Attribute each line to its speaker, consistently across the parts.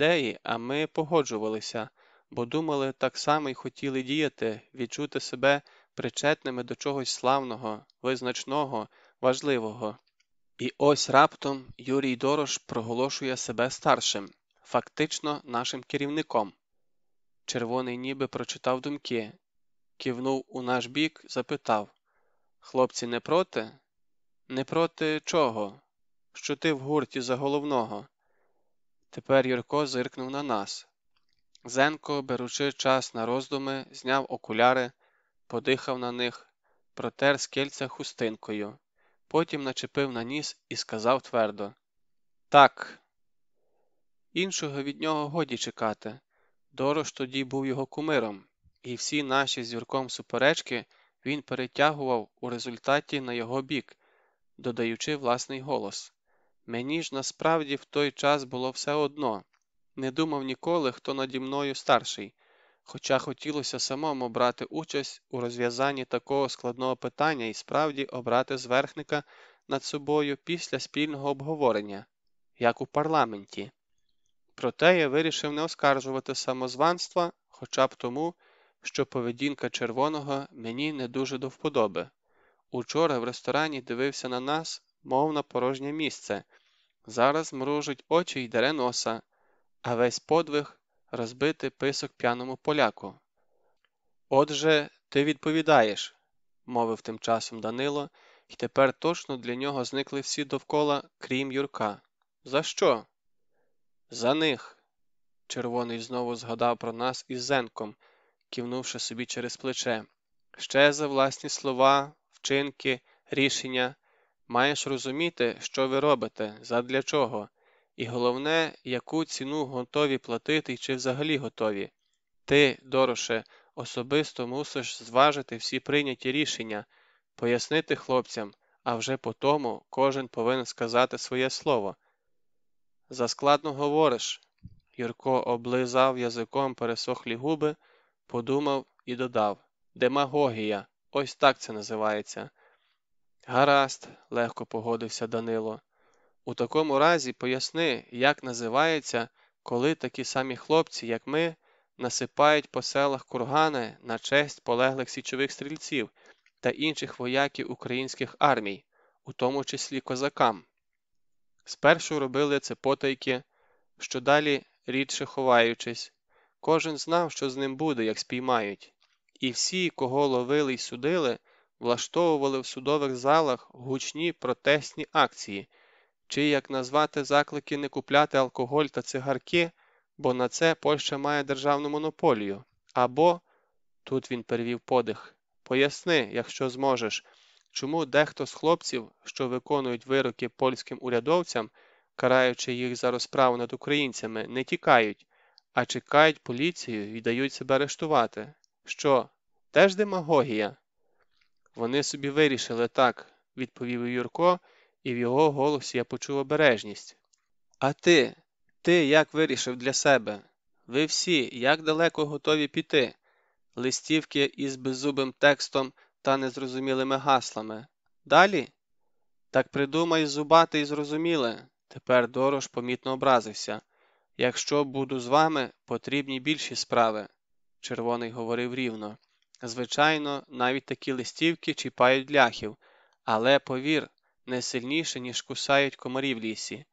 Speaker 1: ідеї, а ми погоджувалися, бо думали так само й хотіли діяти, відчути себе причетними до чогось славного, визначного, важливого. І ось раптом Юрій Дорош проголошує себе старшим, фактично нашим керівником. Червоний ніби прочитав думки, кивнув у наш бік, запитав Хлопці, не проти? Не проти чого? Що ти в гурті за головного? Тепер Юрко зиркнув на нас. Зенко, беручи час на роздуми, зняв окуляри, подихав на них, протер з хустинкою, потім начепив на ніс і сказав твердо Так. Іншого від нього годі чекати. Дорож тоді був його кумиром, і всі наші з Юрком суперечки він перетягував у результаті на його бік, додаючи власний голос. Мені ж насправді в той час було все одно не думав ніколи, хто наді мною старший, хоча хотілося самому брати участь у розв'язанні такого складного питання і справді обрати зверхника над собою після спільного обговорення, як у парламенті. Проте я вирішив не оскаржувати самозванства хоча б тому, що поведінка червоного мені не дуже до вподоби. Учора в ресторані дивився на нас, мов на порожнє місце. Зараз мружить очі й дере носа, а весь подвиг розбити писок п'яному поляку. Отже, ти відповідаєш, мовив тим часом Данило, і тепер точно для нього зникли всі довкола, крім Юрка. За що? За них. Червоний знову згадав про нас із Зенком, кивнувши собі через плече. Ще за власні слова, вчинки, рішення. Маєш розуміти, що ви робите, задля чого, і головне, яку ціну готові платити чи взагалі готові. Ти, Дороше, особисто мусиш зважити всі прийняті рішення, пояснити хлопцям, а вже по тому кожен повинен сказати своє слово. Заскладно говориш. Юрко облизав язиком пересохлі губи, подумав і додав Демагогія, ось так це називається. Гаразд, легко погодився Данило. У такому разі поясни, як називається, коли такі самі хлопці, як ми, насипають по селах кургани на честь полеглих січових стрільців та інших вояків українських армій, у тому числі козакам. Спершу робили це потайки, що далі рідше ховаючись, кожен знав, що з ним буде, як спіймають, і всі, кого ловили й судили, влаштовували в судових залах гучні протестні акції, чи як назвати заклики не купляти алкоголь та цигарки, бо на це Польща має державну монополію, або тут він перевів подих. Поясни, якщо зможеш, чому дехто з хлопців, що виконують вироки польським урядовцям, караючи їх за розправу над українцями, не тікають, а чекають поліцію і дають себе арештувати. Що, теж демагогія? Вони собі вирішили так, відповів Юрко, і в його голосі я почув обережність. А ти, ти як вирішив для себе? Ви всі як далеко готові піти? Листівки із беззубим текстом та незрозумілими гаслами. Далі? Так придумай зубати і зрозуміле. Тепер Дорош помітно образився. Якщо буду з вами, потрібні більші справи, червоний говорив рівно. Звичайно, навіть такі листівки чіпають ляхів, але повір, не сильніше, ніж кусають комарі в лісі.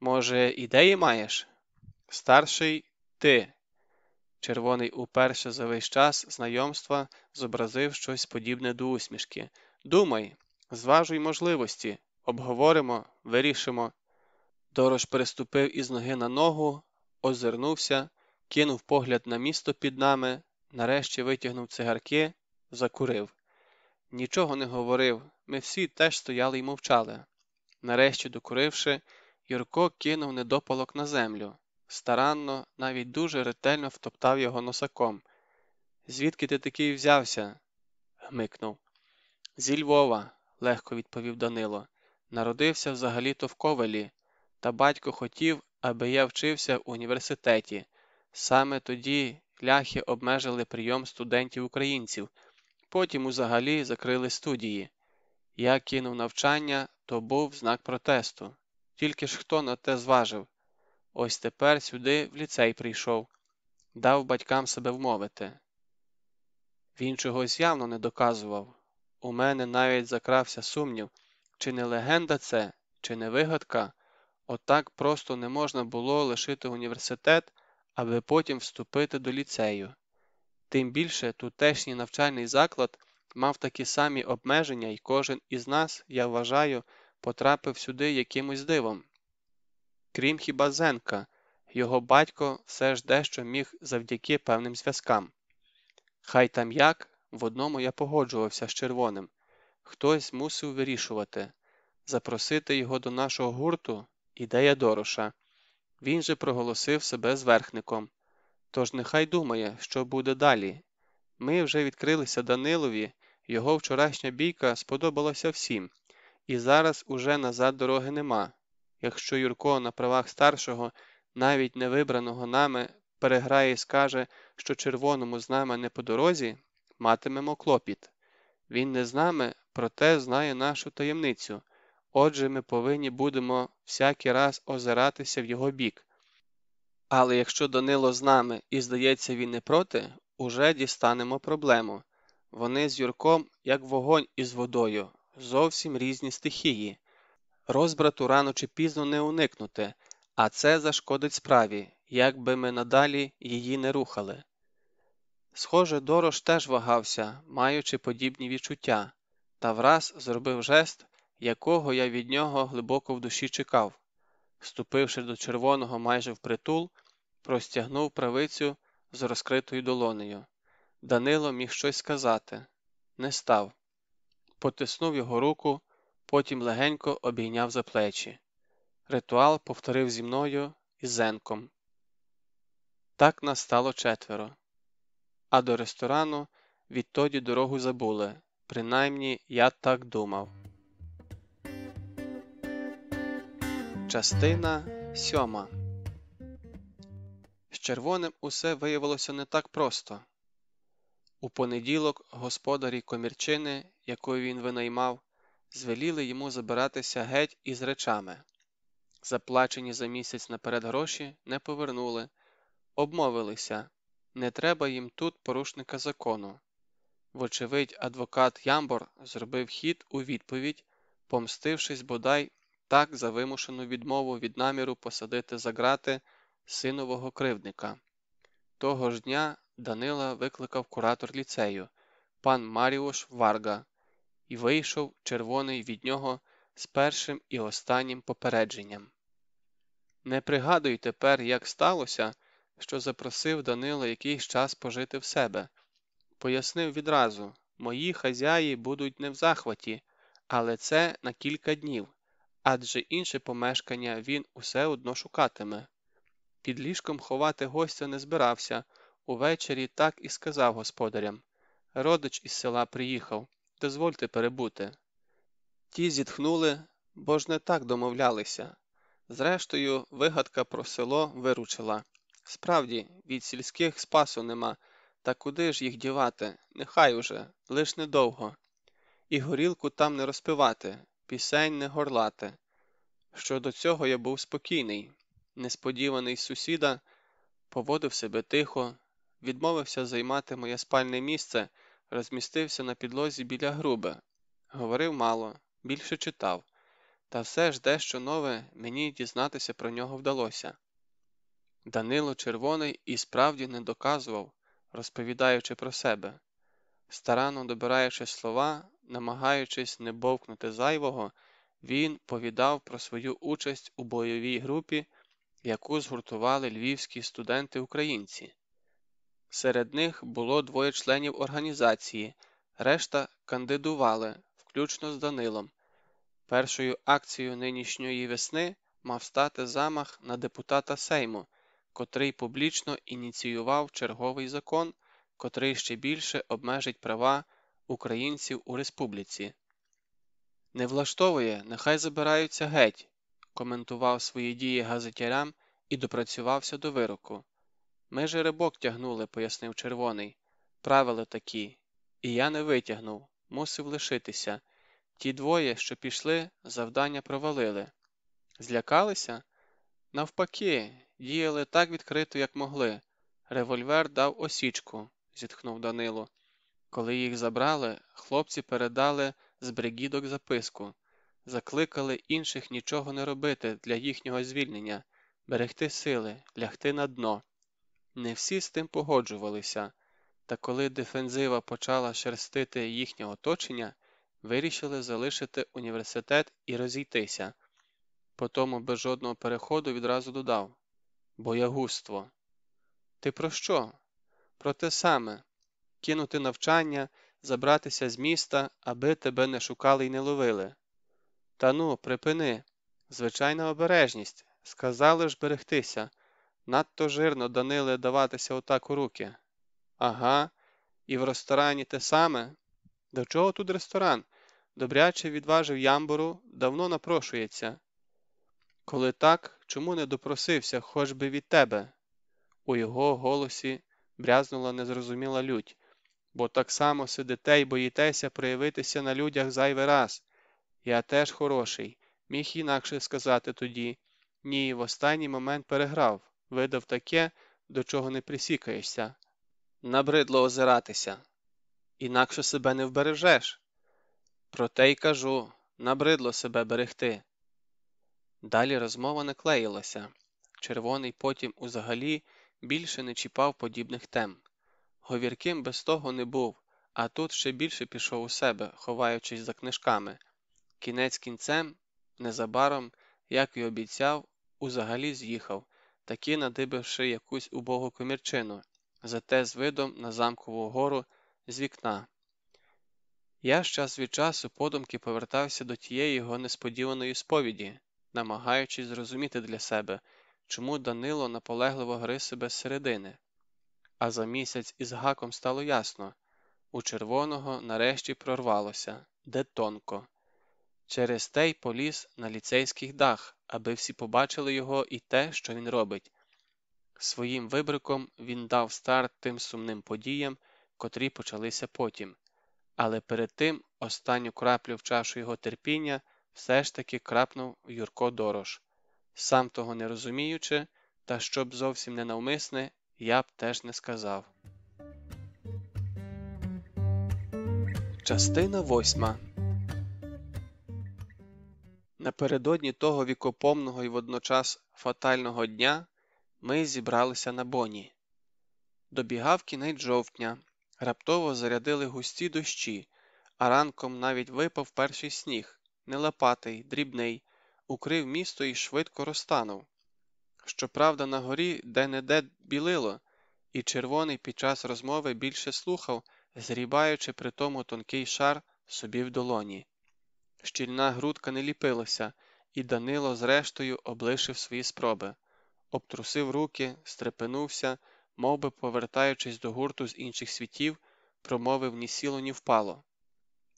Speaker 1: Може, ідеї маєш? Старший ти. Червоний уперше за весь час знайомства зобразив щось подібне до усмішки. Думай, зважуй можливості, обговоримо, вирішимо. Дорож переступив із ноги на ногу, озирнувся, кинув погляд на місто під нами, нарешті витягнув цигарки, закурив. Нічого не говорив, ми всі теж стояли й мовчали. Нарешті, докуривши, Юрко кинув недопалок на землю, старанно, навіть дуже ретельно втоптав його носаком. Звідки ти такий взявся? гмикнув. Зі Львова, легко відповів Данило. Народився взагалі-то в ковелі, та батько хотів, аби я вчився в університеті. Саме тоді ляхи обмежили прийом студентів українців, потім узагалі закрили студії. Я кинув навчання, то був знак протесту. Тільки ж хто на те зважив? ось тепер сюди в ліцей прийшов, дав батькам себе вмовити. Він чогось явно не доказував. У мене навіть закрався сумнів, чи не легенда це, чи не вигадка, отак просто не можна було лишити університет, аби потім вступити до ліцею. Тим більше тутешній навчальний заклад мав такі самі обмеження, і кожен із нас, я вважаю, потрапив сюди якимось дивом. Крім хіба Зенка, його батько все ж дещо міг завдяки певним зв'язкам. Хай там як, в одному я погоджувався з червоним хтось мусив вирішувати запросити його до нашого гурту ідея Дороша. Він же проголосив себе зверхником. Тож нехай думає, що буде далі. Ми вже відкрилися Данилові, його вчорашня бійка сподобалася всім, і зараз уже назад дороги нема. Якщо Юрко на правах старшого, навіть не вибраного нами, переграє і скаже, що червоному з нами не по дорозі, матимемо клопіт. Він не з нами, проте знає нашу таємницю. Отже, ми повинні будемо всякий раз озиратися в його бік. Але якщо Данило з нами і, здається, він не проти, уже дістанемо проблему. Вони з Юрком, як вогонь із водою, зовсім різні стихії. Розбрату рано чи пізно не уникнути, а це зашкодить справі, як би ми надалі її не рухали. Схоже, Дорош теж вагався, маючи подібні відчуття, та враз зробив жест, якого я від нього глибоко в душі чекав. Ступивши до червоного майже впритул, простягнув правицю з розкритою долонею. Данило міг щось сказати, не став. Потиснув його руку, потім легенько обійняв за плечі. Ритуал повторив зі мною і зенком. Так нас стало четверо. А до ресторану відтоді дорогу забули. Принаймні я так думав. Частина сьома З червоним усе виявилося не так просто. У понеділок господарі комірчини, якою він винаймав, звеліли йому забиратися геть із речами. Заплачені за місяць наперед гроші не повернули, обмовилися не треба їм тут порушника закону. Вочевидь, адвокат Ямбор зробив хід у відповідь, помстившись бодай так за вимушену відмову від наміру посадити за грати синового кривдника. Того ж дня Данила викликав куратор ліцею, пан Маріуш Варга, і вийшов червоний від нього з першим і останнім попередженням. Не пригадую тепер, як сталося, що запросив Данила якийсь час пожити в себе. Пояснив відразу мої хазяї будуть не в захваті, але це на кілька днів, адже інше помешкання він усе одно шукатиме. Під ліжком ховати гостя не збирався, увечері так і сказав господарям Родич із села приїхав, дозвольте перебути. Ті зітхнули, бо ж не так домовлялися. Зрештою, вигадка про село виручила. Справді, від сільських спасу нема, та куди ж їх дівати? Нехай уже, лиш недовго. І горілку там не розпивати, пісень не горлати. Щодо цього я був спокійний, несподіваний сусіда, поводив себе тихо, відмовився займати моє спальне місце, розмістився на підлозі біля груби, говорив мало, більше читав, та все ж дещо нове мені дізнатися про нього вдалося. Данило Червоний і справді не доказував, розповідаючи про себе. Старанно добираючи слова, намагаючись не бовкнути зайвого, він повідав про свою участь у бойовій групі, яку згуртували львівські студенти-українці. Серед них було двоє членів організації, решта кандидували, включно з Данилом. Першою акцією нинішньої весни мав стати замах на депутата Сейму котрий публічно ініціював черговий закон, котрий ще більше обмежить права українців у республіці. Не влаштовує, нехай забираються геть, коментував свої дії газетярям і допрацювався до вироку. Ми жеребок тягнули, пояснив червоний. Правила такі, і я не витягнув, мусив лишитися. Ті двоє, що пішли, завдання провалили. Злякалися? Навпаки, діяли так відкрито, як могли. Револьвер дав осічку, зітхнув Данило. Коли їх забрали, хлопці передали з бригідок записку, закликали інших нічого не робити для їхнього звільнення, берегти сили, лягти на дно. Не всі з тим погоджувалися, та коли дефензива почала шерстити їхнє оточення, вирішили залишити університет і розійтися. Потому без жодного переходу відразу додав Боягузтво. Ти про що? Про те саме кинути навчання, забратися з міста, аби тебе не шукали й не ловили. Та ну, припини, звичайна обережність, сказали ж берегтися. Надто жирно Даниле даватися отак у руки. Ага, і в ресторані те саме. До чого тут ресторан? Добряче відважив ямбуру, давно напрошується. Коли так, чому не допросився хоч би від тебе? У його голосі брязнула незрозуміла лють, бо так само сидите й боїтеся проявитися на людях зайвий раз. Я теж хороший, міг інакше сказати тоді. Ні, в останній момент переграв, видав таке, до чого не присікаєшся. Набридло озиратися. Інакше себе не вбережеш. Проте й кажу, набридло себе берегти. Далі розмова не клеїлася. Червоний потім узагалі більше не чіпав подібних тем. Говірким без того не був, а тут ще більше пішов у себе, ховаючись за книжками. Кінець кінцем, незабаром, як і обіцяв, узагалі з'їхав, таки надибивши якусь убогу комірчину, зате з видом на замкову гору з вікна. Я ж час від часу подумки повертався до тієї його несподіваної сповіді, намагаючись зрозуміти для себе, чому Данило наполегливо гри себе з середини. А за місяць із гаком стало ясно у червоного нарешті прорвалося, де тонко. Через те й поліз на ліцейський дах, аби всі побачили його і те, що він робить. Своїм вибриком він дав старт тим сумним подіям, котрі почалися потім, але перед тим останню краплю в чашу його терпіння все ж таки крапнув Юрко Дорош. Сам того не розуміючи, та щоб зовсім не навмисне, я б теж не сказав. Частина восьма Напередодні того вікопомного і водночас фатального дня ми зібралися на боні. Добігав кінець жовтня, раптово зарядили густі дощі, а ранком навіть випав перший сніг, не лопатий, дрібний, укрив місто і швидко розтанув. Щоправда, на горі де-не-де білило, і червоний під час розмови більше слухав, зрібаючи при тому тонкий шар собі в долоні. Щільна грудка не ліпилася, і Данило, зрештою, облишив свої спроби, обтрусив руки, стрепенувся, мов би повертаючись до гурту з інших світів, промовив ні сіло, ні впало.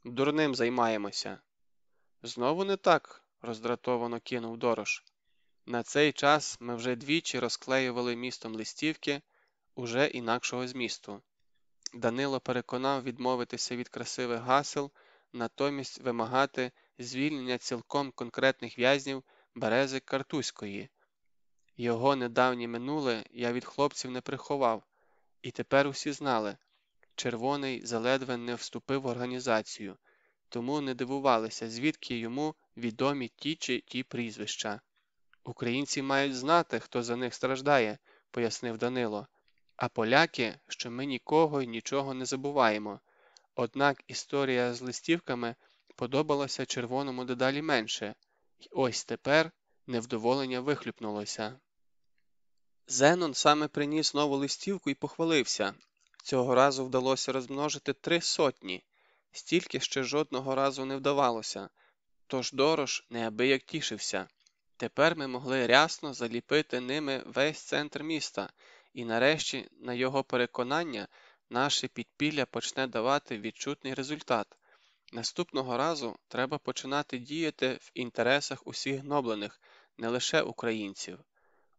Speaker 1: Дурним займаємося. Знову не так, роздратовано кинув Дорош. На цей час ми вже двічі розклеювали містом листівки уже інакшого змісту. Данило переконав відмовитися від красивих гасел, натомість вимагати звільнення цілком конкретних в'язнів Берези Картузької. Його недавнє минуле я від хлопців не приховав, і тепер усі знали червоний заледве не вступив в організацію, тому не дивувалися, звідки йому відомі ті чи ті прізвища. Українці мають знати, хто за них страждає, пояснив Данило, а поляки, що ми нікого й нічого не забуваємо. Однак історія з листівками подобалася червоному дедалі менше, і ось тепер невдоволення вихлюпнулося. Зенон саме приніс нову листівку і похвалився. Цього разу вдалося розмножити три сотні, стільки ще жодного разу не вдавалося, тож Дорош неабияк тішився. Тепер ми могли рясно заліпити ними весь центр міста, і нарешті, на його переконання, наше підпілля почне давати відчутний результат. Наступного разу треба починати діяти в інтересах усіх гноблених, не лише українців.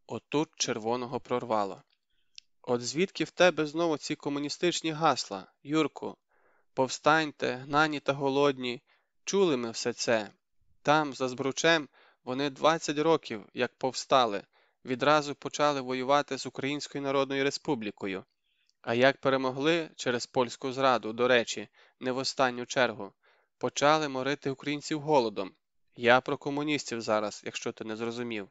Speaker 1: Отут червоного прорвало. От звідки в тебе знову ці комуністичні гасла, Юрку? Повстаньте, гнані та голодні, чули ми все це. Там, за збручем, вони 20 років, як повстали, відразу почали воювати з Українською Народною Республікою. А як перемогли через польську зраду, до речі, не в останню чергу, почали морити українців голодом. Я про комуністів зараз, якщо ти не зрозумів.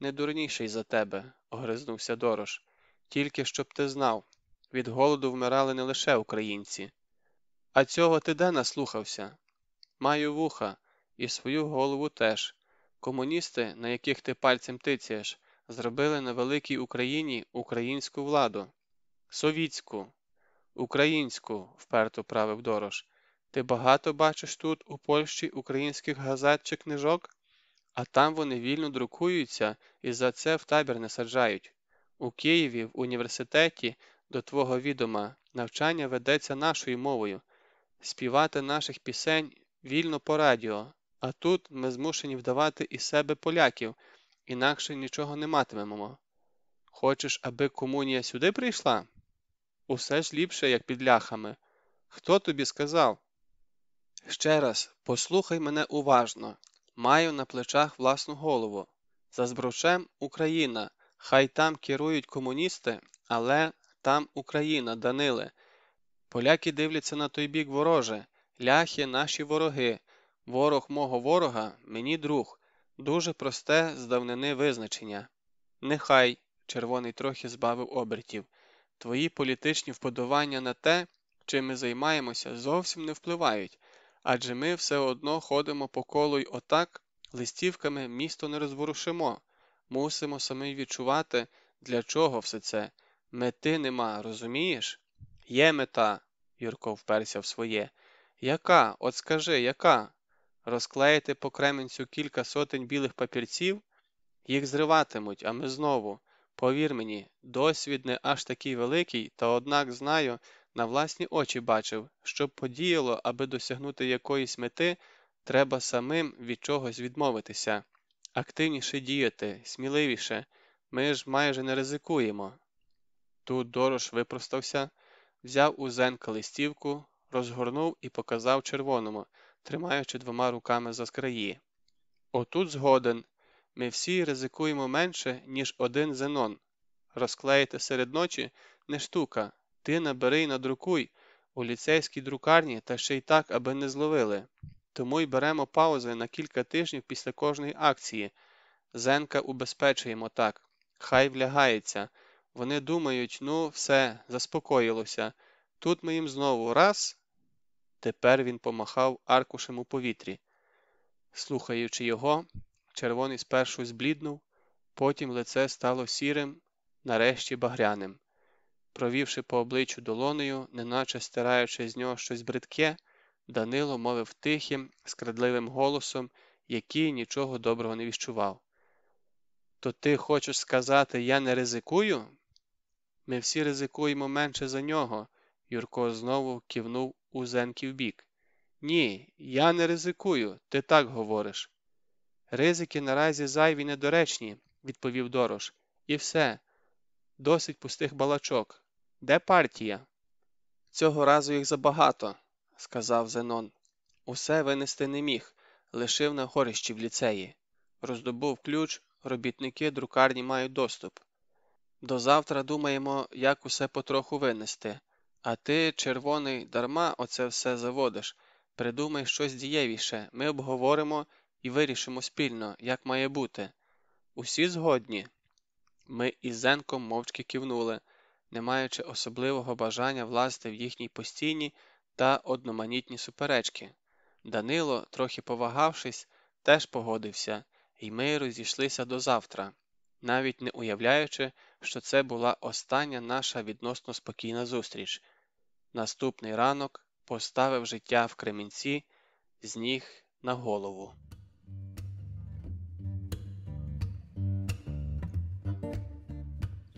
Speaker 1: Не дурніший за тебе, огризнувся Дорош. Тільки щоб ти знав, від голоду вмирали не лише українці. А цього ти де наслухався? Маю вуха, і свою голову теж. Комуністи, на яких ти пальцем тицяєш, зробили на великій Україні українську владу. Совітську, українську, вперто правив Дорош. Ти багато бачиш тут, у Польщі, українських газет чи книжок? А там вони вільно друкуються і за це в табір не саджають. У Києві, в університеті, до твого відома, навчання ведеться нашою мовою, співати наших пісень вільно по радіо, а тут ми змушені вдавати із себе поляків, інакше нічого не матимемо. Хочеш, аби комунія сюди прийшла? Усе ж ліпше, як під ляхами. Хто тобі сказав? Ще раз, послухай мене уважно. Маю на плечах власну голову. За збручем Україна. Хай там керують комуністи, але там Україна, Даниле. Поляки дивляться на той бік вороже. Ляхи наші вороги. Ворог мого ворога мені друг. Дуже просте з давнини визначення. Нехай, червоний трохи збавив обертів, твої політичні вподобання на те, чим ми займаємося, зовсім не впливають, адже ми все одно ходимо по колу й отак, листівками місто не розворушимо, мусимо самі відчувати, для чого все це. Мети нема, розумієш? Є мета, Юрко вперся в своє. Яка? От скажи, яка? Розклеїти по Кременцю кілька сотень білих папірців? Їх зриватимуть, а ми знову. Повір мені, досвід не аж такий великий, та однак знаю, на власні очі бачив, щоб подіяло, аби досягнути якоїсь мети, треба самим від чогось відмовитися, активніше діяти, сміливіше. Ми ж майже не ризикуємо. Тут Дорош випростався, взяв у Зенка листівку, розгорнув і показав червоному, тримаючи двома руками за скраї. Отут згоден. Ми всі ризикуємо менше, ніж один зенон. Розклеїти серед ночі не штука. Ти набери й надрукуй у ліцейській друкарні та ще й так, аби не зловили. Тому й беремо паузи на кілька тижнів після кожної акції. Зенка убезпечуємо так. Хай влягається. Вони думають, ну, все, заспокоїлося. Тут ми їм знову раз. Тепер він помахав аркушем у повітрі. Слухаючи його, червоний спершу збліднув, потім лице стало сірим, нарешті багряним. Провівши по обличчю долонею, неначе стираючи з нього щось бридке, Данило мовив тихим, скрадливим голосом, який нічого доброго не віщував. То ти хочеш сказати, я не ризикую? Ми всі ризикуємо менше за нього, Юрко знову кивнув у Зенків бік. Ні, я не ризикую, ти так говориш. Ризики наразі зайві недоречні, відповів Дорош. І все. Досить пустих балачок. Де партія? Цього разу їх забагато, сказав Зенон. Усе винести не міг, лишив на горищі в ліцеї. Роздобув ключ, робітники друкарні мають доступ. До завтра думаємо, як усе потроху винести, а ти, червоний, дарма оце все заводиш. Придумай щось дієвіше, ми обговоримо і вирішимо спільно, як має бути. Усі згодні. Ми із Зенком мовчки кивнули, не маючи особливого бажання влазити в їхні постійні та одноманітні суперечки. Данило, трохи повагавшись, теж погодився, і ми розійшлися до завтра, навіть не уявляючи, що це була остання наша відносно спокійна зустріч. Наступний ранок поставив життя в Кремінці з ніг на голову.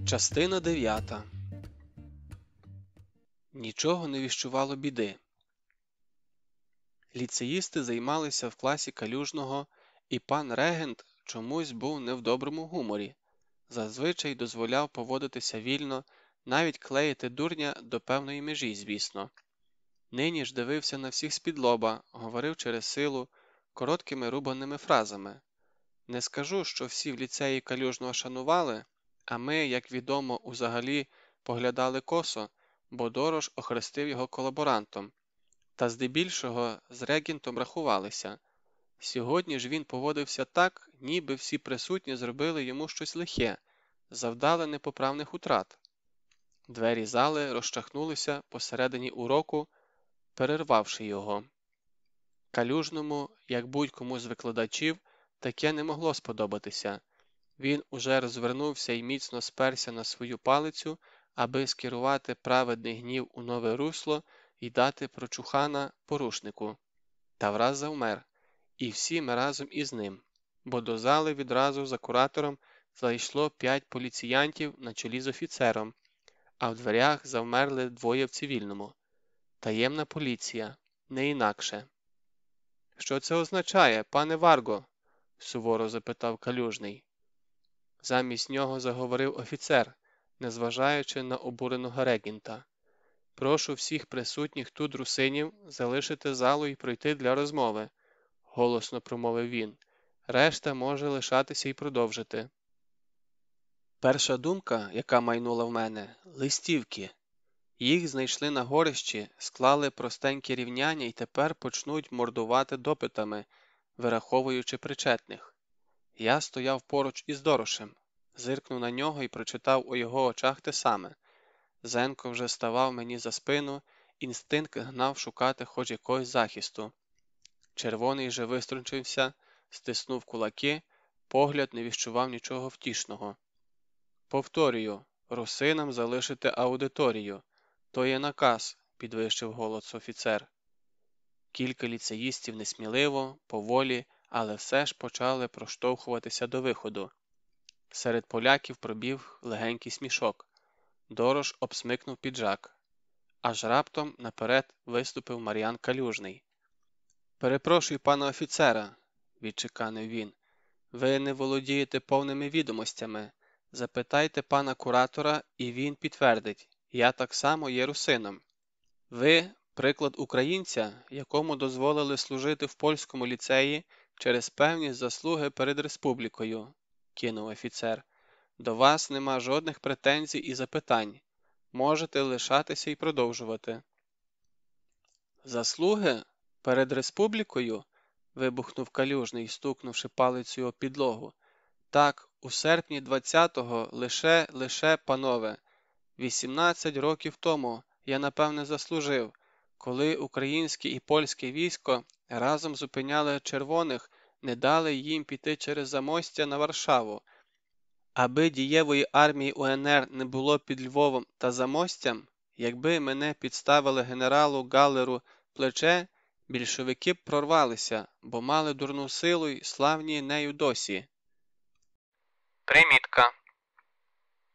Speaker 1: Частина дев'ята Нічого не віщувало біди. Ліцеїсти займалися в класі калюжного, і пан регент чомусь був не в доброму гуморі, зазвичай дозволяв поводитися вільно, навіть клеїти дурня до певної межі, звісно. Нині ж дивився на всіх з-під лоба, говорив через силу, короткими рубаними фразами. Не скажу, що всі в ліцеї калюжного шанували, а ми, як відомо, узагалі поглядали косо, бо дорож охрестив його колаборантом, та здебільшого з регінтом рахувалися. Сьогодні ж він поводився так, ніби всі присутні зробили йому щось лихе, завдали непоправних утрат. Двері зали розчахнулися посередині уроку, перервавши його. Калюжному, як будь-кому з викладачів, таке не могло сподобатися. Він уже розвернувся і міцно сперся на свою палицю, аби скерувати праведний гнів у нове русло і дати прочухана порушнику. Та враз завмер, і всі ми разом із ним, бо до зали відразу за куратором зайшло п'ять поліціянтів на чолі з офіцером, а в дверях завмерли двоє в цивільному. Таємна поліція, не інакше. Що це означає, пане Варго? суворо запитав калюжний. Замість нього заговорив офіцер, незважаючи на обуреного регінта. Прошу всіх присутніх тут русинів залишити залу і пройти для розмови, голосно промовив він. Решта може лишатися і продовжити. Перша думка, яка майнула в мене листівки. Їх знайшли на горищі, склали простенькі рівняння і тепер почнуть мордувати допитами, вираховуючи причетних. Я стояв поруч із Дорошем, зиркнув на нього і прочитав у його очах те саме. Зенко вже ставав мені за спину, інстинкт гнав шукати хоч якогось захисту. Червоний же виструнчився, стиснув кулаки, погляд не відчував нічого втішного. Повторюю, русинам залишити аудиторію. То є наказ, підвищив голос офіцер. Кілька ліцеїстів несміливо, поволі, але все ж почали проштовхуватися до виходу. Серед поляків пробіг легенький смішок. Дорож обсмикнув піджак. Аж раптом наперед виступив Мар'ян Калюжний. Перепрошую пана офіцера, відчеканив він. Ви не володієте повними відомостями. Запитайте пана куратора, і він підтвердить я так само є русином. Ви приклад українця, якому дозволили служити в польському ліцеї через певні заслуги перед республікою, кинув офіцер. До вас нема жодних претензій і запитань. Можете лишатися і продовжувати. Заслуги перед республікою? вибухнув калюжний, стукнувши палицею об підлогу. Так, у серпні 20-го лише, лише, панове, 18 років тому я напевне заслужив, коли українське і польське військо разом зупиняли червоних, не дали їм піти через замостя на Варшаву. Аби дієвої армії УНР не було під Львовом та замостям, якби мене підставили генералу Галлеру плече, більшовики б прорвалися, бо мали дурну силу й славні нею досі. Примітка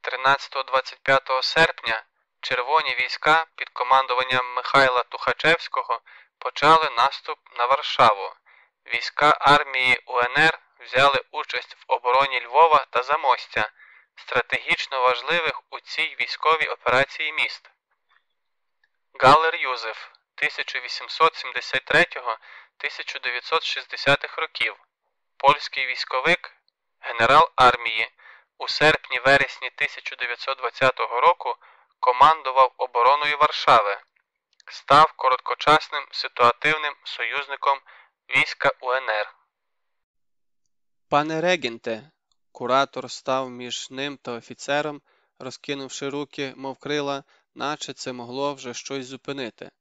Speaker 1: 13-25 серпня червоні війська під командуванням Михайла Тухачевського почали наступ на Варшаву. Війська армії УНР взяли участь в обороні Львова та Замостя, стратегічно важливих у цій військовій операції міст. Галер Юзеф 1873-1960 років, польський військовик, генерал армії. У серпні-вересні 1920 року командував обороною Варшави, став короткочасним ситуативним союзником війська УНР. Пане регенте, куратор став між ним та офіцером, розкинувши руки, мов крила, наче це могло вже щось зупинити.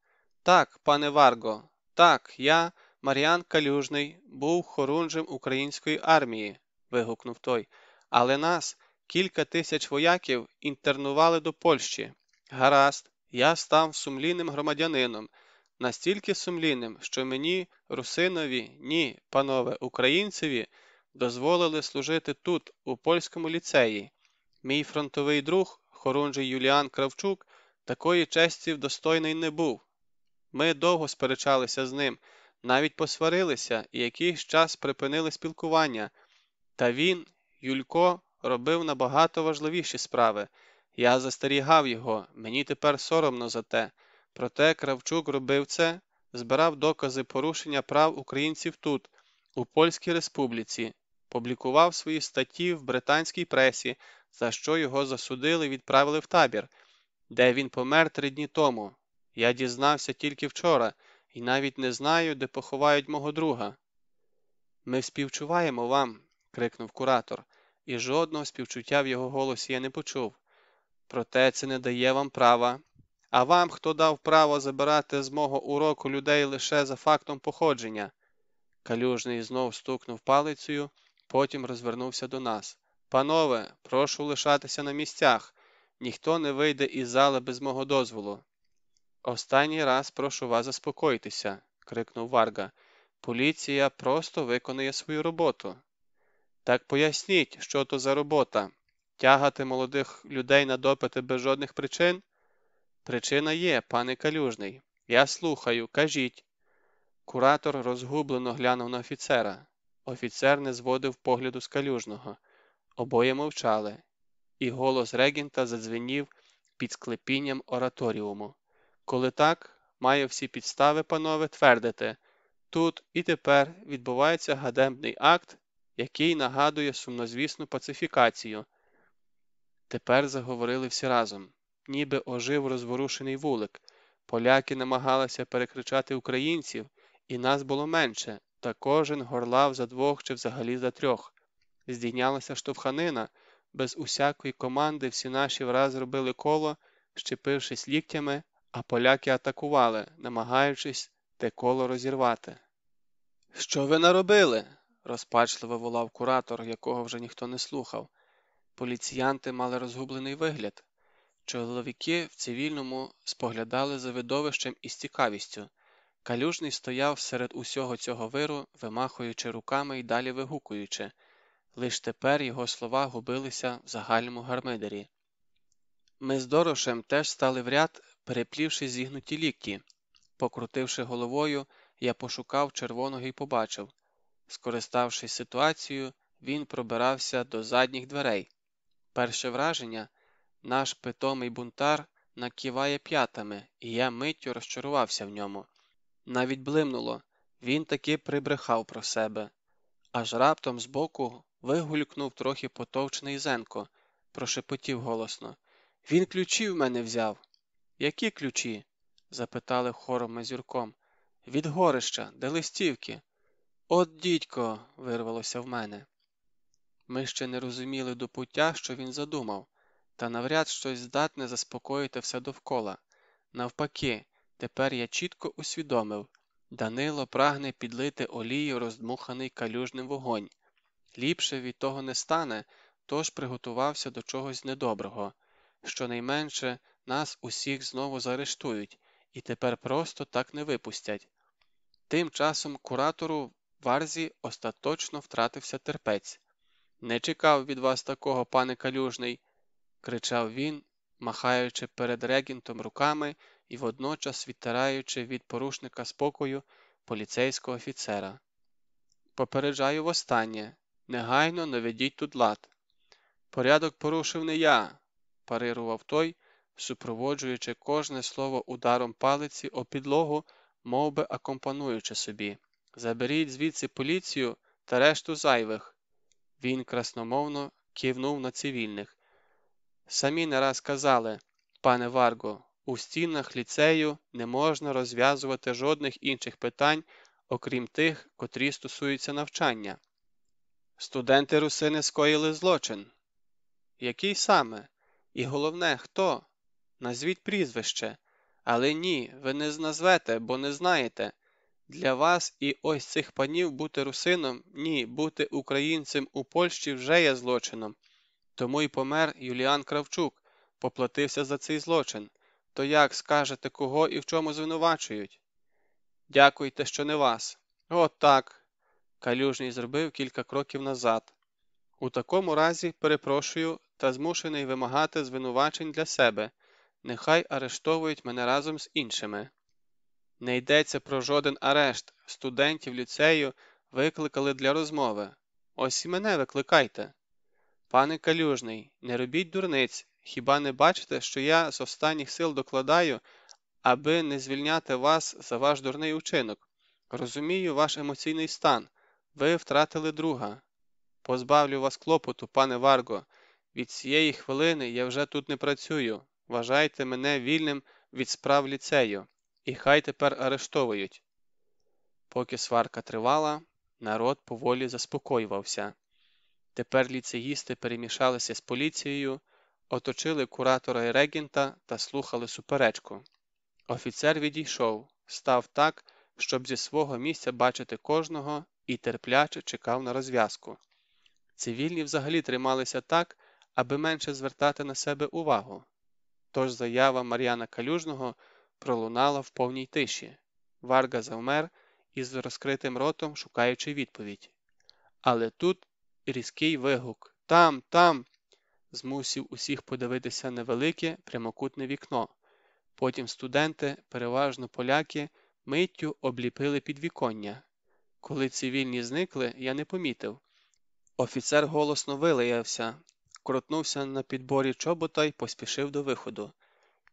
Speaker 1: Так, пане Варго, так, я, Мар'ян Калюжний, був хорунжем української армії. Вигукнув той. Але нас, кілька тисяч вояків, інтернували до Польщі. Гаразд, я став сумлінним громадянином, настільки сумлінним, що мені, русинові, ні, панове, українцеві, дозволили служити тут, у польському ліцеї. Мій фронтовий друг, хорунжий Юліан Кравчук, такої честі достойний не був. Ми довго сперечалися з ним, навіть посварилися і якийсь час припинили спілкування. Та він, Юлько робив набагато важливіші справи. Я застерігав його, мені тепер соромно за те. Проте Кравчук робив це, збирав докази порушення прав українців тут, у Польській Республіці, публікував свої статті в британській пресі, за що його засудили і відправили в табір, де він помер три дні тому. Я дізнався тільки вчора і навіть не знаю, де поховають мого друга. Ми співчуваємо вам, крикнув куратор, і жодного співчуття в його голосі я не почув. Проте це не дає вам права. А вам хто дав право забирати з мого уроку людей лише за фактом походження? Калюжний знов стукнув палицею, потім розвернувся до нас. Панове, прошу лишатися на місцях. Ніхто не вийде із зали без мого дозволу. Останній раз прошу вас заспокойтеся, крикнув Варга. Поліція просто виконує свою роботу. Так поясніть, що то за робота? Тягати молодих людей на допити без жодних причин? Причина є, пане калюжний. Я слухаю, кажіть. Куратор розгублено глянув на офіцера. Офіцер не зводив погляду з калюжного. Обоє мовчали, і голос регінта задзвенів під склепінням ораторіуму. Коли так, маю всі підстави, панове, твердити, тут і тепер відбувається гадемний акт, який нагадує сумнозвісну пацифікацію. Тепер заговорили всі разом, ніби ожив розворушений вулик. Поляки намагалися перекричати українців, і нас було менше, та кожен горлав за двох чи взагалі за трьох. Здійнялася штовханина, без усякої команди всі наші враз робили коло, щепившись ліктями, а поляки атакували, намагаючись те коло розірвати. Що ви наробили? Розпачливо волав куратор, якого вже ніхто не слухав. Поліціянти мали розгублений вигляд. Чоловіки в цивільному споглядали за видовищем із цікавістю. Калюжний стояв серед усього цього виру, вимахуючи руками і далі вигукуючи. Лиш тепер його слова губилися в загальному гармидері. Ми з Дорошем теж стали в ряд, переплівши зігнуті лікті. Покрутивши головою, я пошукав червоного і побачив. Скориставшись ситуацією, він пробирався до задніх дверей. Перше враження наш питомий бунтар накиває п'ятами, і я миттю розчарувався в ньому. Навіть блимнуло, він таки прибрехав про себе. Аж раптом збоку вигулькнув трохи потовчений Зенко, прошепотів голосно. Він ключі в мене взяв. Які ключі? запитали хором мазюрком. Від горища, де листівки. От дідько, вирвалося в мене. Ми ще не розуміли до пуття, що він задумав, та навряд щось здатне заспокоїти все довкола. Навпаки, тепер я чітко усвідомив Данило прагне підлити олію роздмуханий калюжним вогонь. Ліпше від того не стане, тож приготувався до чогось недоброго. Щонайменше нас усіх знову заарештують і тепер просто так не випустять. Тим часом куратору Варзі остаточно втратився терпець. Не чекав від вас такого, пане калюжний, кричав він, махаючи перед регінтом руками і водночас відтираючи від порушника спокою поліцейського офіцера. Попереджаю востаннє негайно наведіть тут лад. Порядок порушив не я, парирував той, супроводжуючи кожне слово ударом палиці о підлогу, мов би акомпануючи собі. Заберіть звідси поліцію та решту зайвих. Він красномовно кивнув на цивільних. Самі не раз казали, пане Варго, у стінах ліцею не можна розв'язувати жодних інших питань, окрім тих, котрі стосуються навчання. Студенти русини скоїли злочин. Який саме? І головне, хто? Назвіть прізвище. Але ні, ви не назвете, бо не знаєте. Для вас і ось цих панів бути русином, ні, бути українцем у Польщі вже є злочином. Тому й помер Юліан Кравчук, поплатився за цей злочин. То як скажете, кого і в чому звинувачують? Дякуйте, що не вас. От так. Калюжний зробив кілька кроків назад. У такому разі, перепрошую, та змушений вимагати звинувачень для себе. Нехай арештовують мене разом з іншими. Не йдеться про жоден арешт. Студентів ліцею викликали для розмови. Ось і мене викликайте. Пане калюжний, не робіть дурниць, хіба не бачите, що я з останніх сил докладаю, аби не звільняти вас за ваш дурний учинок. Розумію ваш емоційний стан. Ви втратили друга. позбавлю вас клопоту, пане Варго. Від цієї хвилини я вже тут не працюю. Вважайте мене вільним від справ ліцею, і хай тепер арештовують. Поки сварка тривала, народ поволі заспокоювався. Тепер ліцеїсти перемішалися з поліцією, оточили куратора і регінта та слухали суперечку. Офіцер відійшов, став так, щоб зі свого місця бачити кожного і терпляче чекав на розв'язку. Цивільні взагалі трималися так, аби менше звертати на себе увагу. Тож заява Мар'яна Калюжного пролунала в повній тиші. Варга завмер із розкритим ротом, шукаючи відповідь. Але тут різкий вигук Там, там. змусив усіх подивитися на велике прямокутне вікно. Потім студенти, переважно поляки, миттю обліпили підвіконня. Коли цивільні зникли, я не помітив. Офіцер голосно вилаявся, крутнувся на підборі чобота й поспішив до виходу.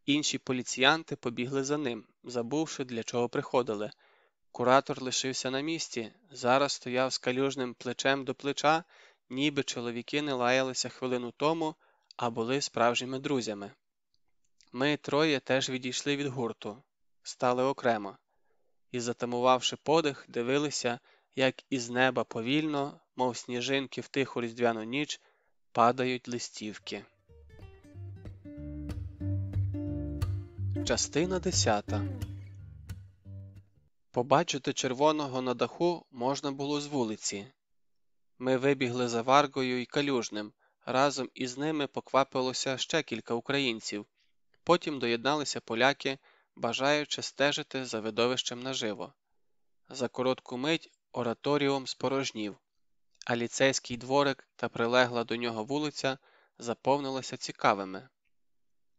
Speaker 1: Інші поліціянти побігли за ним, забувши, для чого приходили. Куратор лишився на місці, зараз стояв з калюжним плечем до плеча, ніби чоловіки не лаялися хвилину тому, а були справжніми друзями. Ми троє теж відійшли від гурту, стали окремо і, затамувавши подих, дивилися, як із неба повільно, мов сніжинки в тиху різдвяну ніч, падають листівки. Частина десята Побачити червоного на даху можна було з вулиці. Ми вибігли за Варгою і калюжним. Разом із ними поквапилося ще кілька українців. Потім доєдналися поляки, бажаючи стежити за видовищем наживо. За коротку мить ораторіум спорожнів, а ліцейський дворик та прилегла до нього вулиця заповнилися цікавими.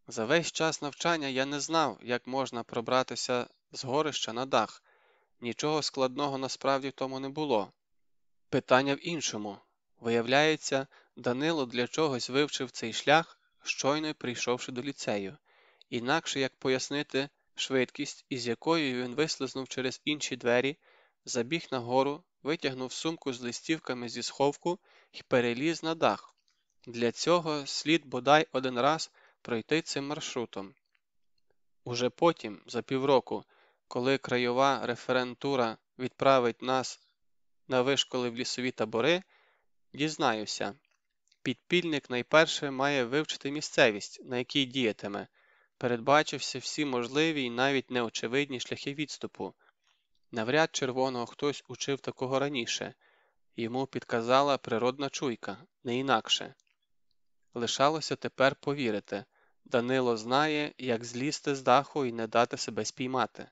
Speaker 1: За весь час навчання я не знав, як можна пробратися з горища на дах, нічого складного насправді в тому не було. Питання в іншому виявляється, Данило для чогось вивчив цей шлях, щойно прийшовши до ліцею, інакше як пояснити швидкість, із якою він вислизнув через інші двері, забіг нагору, витягнув сумку з листівками зі сховку і переліз на дах. Для цього слід бодай один раз пройти цим маршрутом. Уже потім, за півроку, коли краєва референтура відправить нас на вишколи в лісові табори, дізнаюся, підпільник найперше має вивчити місцевість, на якій діятиме, передбачився всі можливі і навіть неочевидні шляхи відступу. Навряд червоного хтось учив такого раніше, йому підказала природна чуйка, не інакше. Лишалося тепер повірити Данило знає, як злізти з даху і не дати себе спіймати.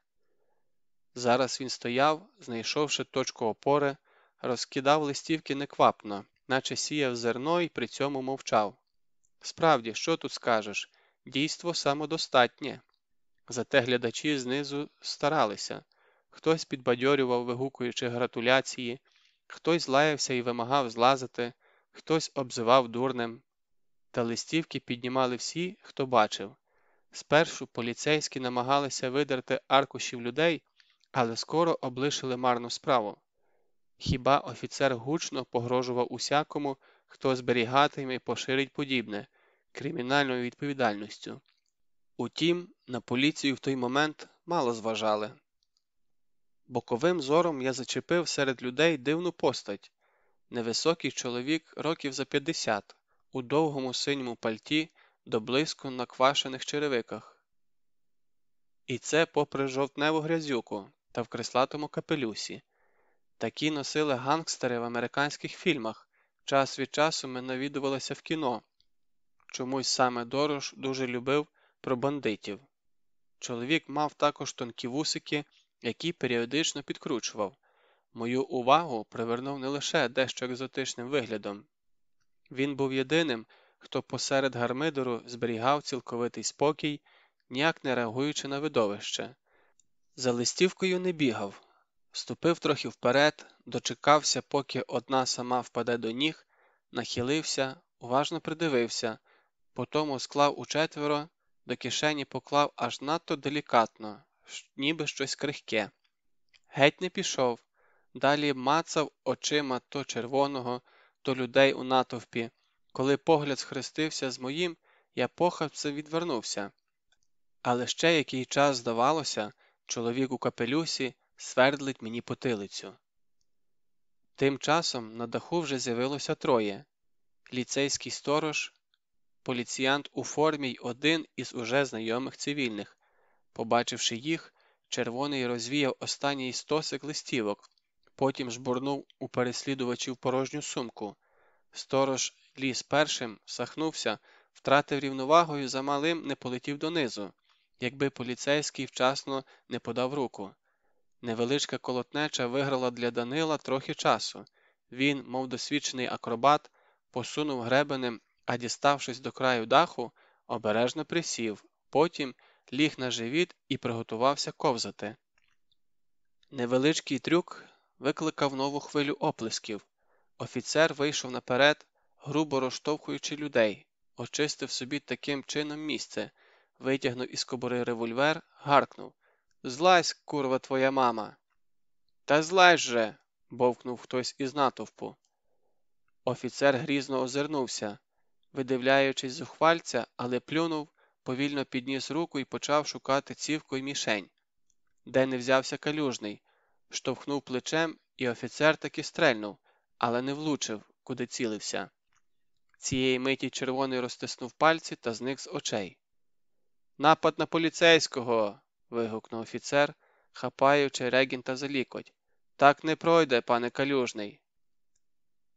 Speaker 1: Зараз він стояв, знайшовши точку опори, розкидав листівки неквапно, наче сіяв зерно і при цьому мовчав. Справді, що тут скажеш? Дійство самодостатнє. Зате глядачі знизу старалися хтось підбадьорював, вигукуючи гратуляції, хтось лаявся і вимагав злазити, хтось обзивав дурнем. Та листівки піднімали всі, хто бачив. Спершу поліцейські намагалися видерти аркушів людей, але скоро облишили марну справу. Хіба офіцер гучно погрожував усякому, хто зберігатиме і поширить подібне кримінальною відповідальністю. Утім, на поліцію в той момент мало зважали. Боковим зором я зачепив серед людей дивну постать невисокий чоловік років за 50, у довгому синьому пальті до блиску наквашених черевиках. І це попри жовтневу грязюку та в креслатому капелюсі. Такі носили гангстери в американських фільмах. Час від часу ми навідувалися в кіно. Чомусь саме Дорош дуже любив про бандитів. Чоловік мав також тонкі вусики, які періодично підкручував. Мою увагу привернув не лише дещо екзотичним виглядом. Він був єдиним, хто посеред гармидору зберігав цілковитий спокій, ніяк не реагуючи на видовище. За листівкою не бігав, ступив трохи вперед, дочекався, поки одна сама впаде до ніг, нахилився, уважно придивився, потому склав учетверо, до кишені поклав аж надто делікатно, ніби щось крихке. Геть не пішов, далі мацав очима то червоного, до людей у натовпі. Коли погляд схрестився з моїм, я похапце відвернувся. Але ще який час здавалося, чоловік у капелюсі свердлить мені потилицю. Тим часом на даху вже з'явилося троє ліцейський сторож, поліціянт у формі й один із уже знайомих цивільних. Побачивши їх, червоний розвіяв останній стосик листівок, потім жбурнув у переслідувачів порожню сумку. Сторож ліз першим, сахнувся, втратив рівновагу і замалим не полетів донизу, якби поліцейський вчасно не подав руку. Невеличка колотнеча виграла для Данила трохи часу. Він, мов досвідчений акробат, посунув гребенем, а діставшись до краю даху, обережно присів, потім ліг на живіт і приготувався ковзати. Невеличкий трюк викликав нову хвилю оплесків. Офіцер вийшов наперед, грубо розштовхуючи людей, очистив собі таким чином місце, витягнув із кобури револьвер, гаркнув Злазь, курва, твоя мама. Та злазь же. бовкнув хтось із натовпу. Офіцер грізно озирнувся, видивляючись зухвальця, але плюнув, повільно підніс руку і почав шукати цівку й мішень. Де не взявся калюжний, штовхнув плечем, і офіцер таки стрельнув, але не влучив, куди цілився. Цієї миті червоний розтиснув пальці та зник з очей. Напад на поліцейського. вигукнув офіцер, хапаючи регінта за лікоть. Так не пройде, пане калюжний.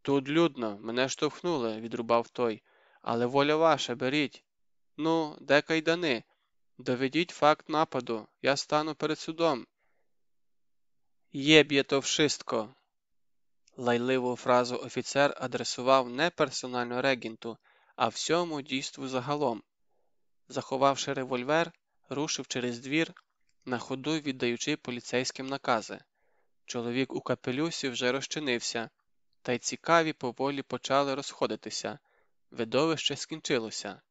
Speaker 1: Тут людно, мене штовхнули, відрубав той, але воля ваша, беріть. Ну, де кайдани? Доведіть факт нападу, я стану перед судом. Єб'є то вшистко. Лайливу фразу офіцер адресував не персонально регінту, а всьому дійству загалом. Заховавши револьвер, рушив через двір, на ходу віддаючи поліцейським накази. Чоловік у капелюсі вже розчинився, та й цікаві поволі почали розходитися. Видовище скінчилося.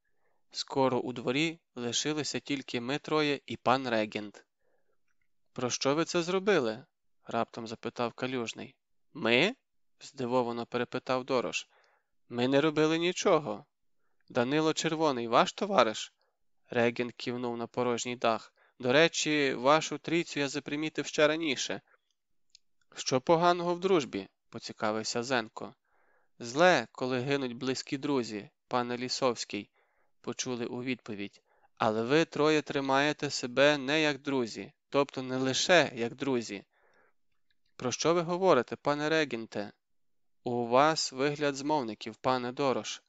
Speaker 1: Скоро у дворі лишилися тільки ми троє і пан регент. Про що ви це зробили? Раптом запитав калюжний. Ми? здивовано перепитав Дорош. Ми не робили нічого. Данило Червоний, ваш товариш? Регент кивнув на порожній дах. До речі, вашу трійцю я запримітив ще раніше. Що поганого в дружбі? поцікавився Зенко. Зле, коли гинуть близькі друзі, пане Лісовський, почули у відповідь. Але ви троє тримаєте себе не як друзі, тобто не лише як друзі. Про що ви говорите, пане регінте? У вас вигляд змовників, пане Дорош,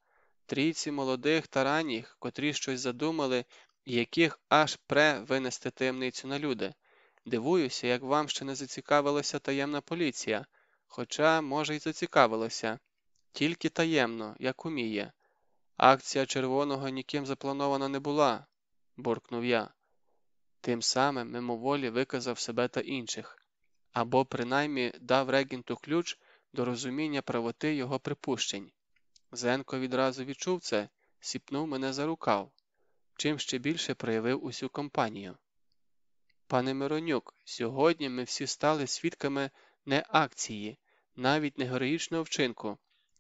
Speaker 1: трійці молодих та ранніх, котрі щось задумали, яких аж пре винести таємницю на люди. Дивуюся, як вам ще не зацікавилася таємна поліція, хоча, може, й зацікавилася, тільки таємно, як уміє. Акція червоного ніким запланована не була, буркнув я. Тим самим мимоволі виказав себе та інших, або принаймні дав регінту ключ до розуміння правоти його припущень. Зенко відразу відчув це, сіпнув мене за рукав, чим ще більше проявив усю компанію. Пане Миронюк, сьогодні ми всі стали свідками не акції, навіть не героїчного вчинку.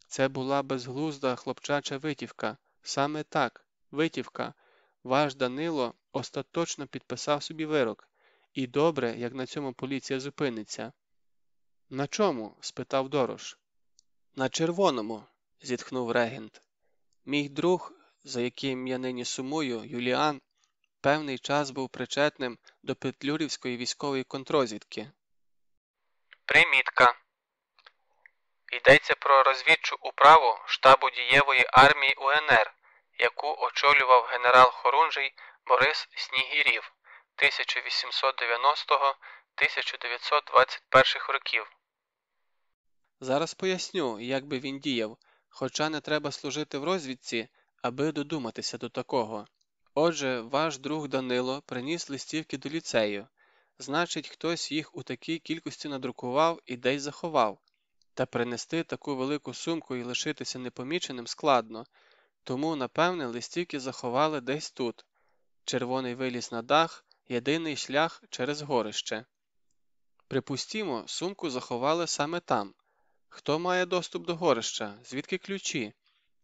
Speaker 1: Це була безглузда хлопчача витівка. Саме так, витівка. Ваш Данило остаточно підписав собі вирок, і добре, як на цьому поліція зупиниться. На чому? спитав Дорош. На червоному, зітхнув регент. Мій друг, за яким я нині сумую, Юліан, певний час був причетним до Петлюрівської військової контрозвідки. Примітка. Йдеться про розвідчу управу штабу дієвої армії УНР, яку очолював генерал Хорунжий Борис Снігірів 1890-1921 років. Зараз поясню, як би він діяв, хоча не треба служити в розвідці, аби додуматися до такого. Отже, ваш друг Данило приніс листівки до ліцею, значить, хтось їх у такій кількості надрукував і десь заховав, та принести таку велику сумку і лишитися непоміченим складно, тому, напевне, листівки заховали десь тут. Червоний виліз на дах, єдиний шлях через горище. Припустімо, сумку заховали саме там. Хто має доступ до горища? Звідки ключі?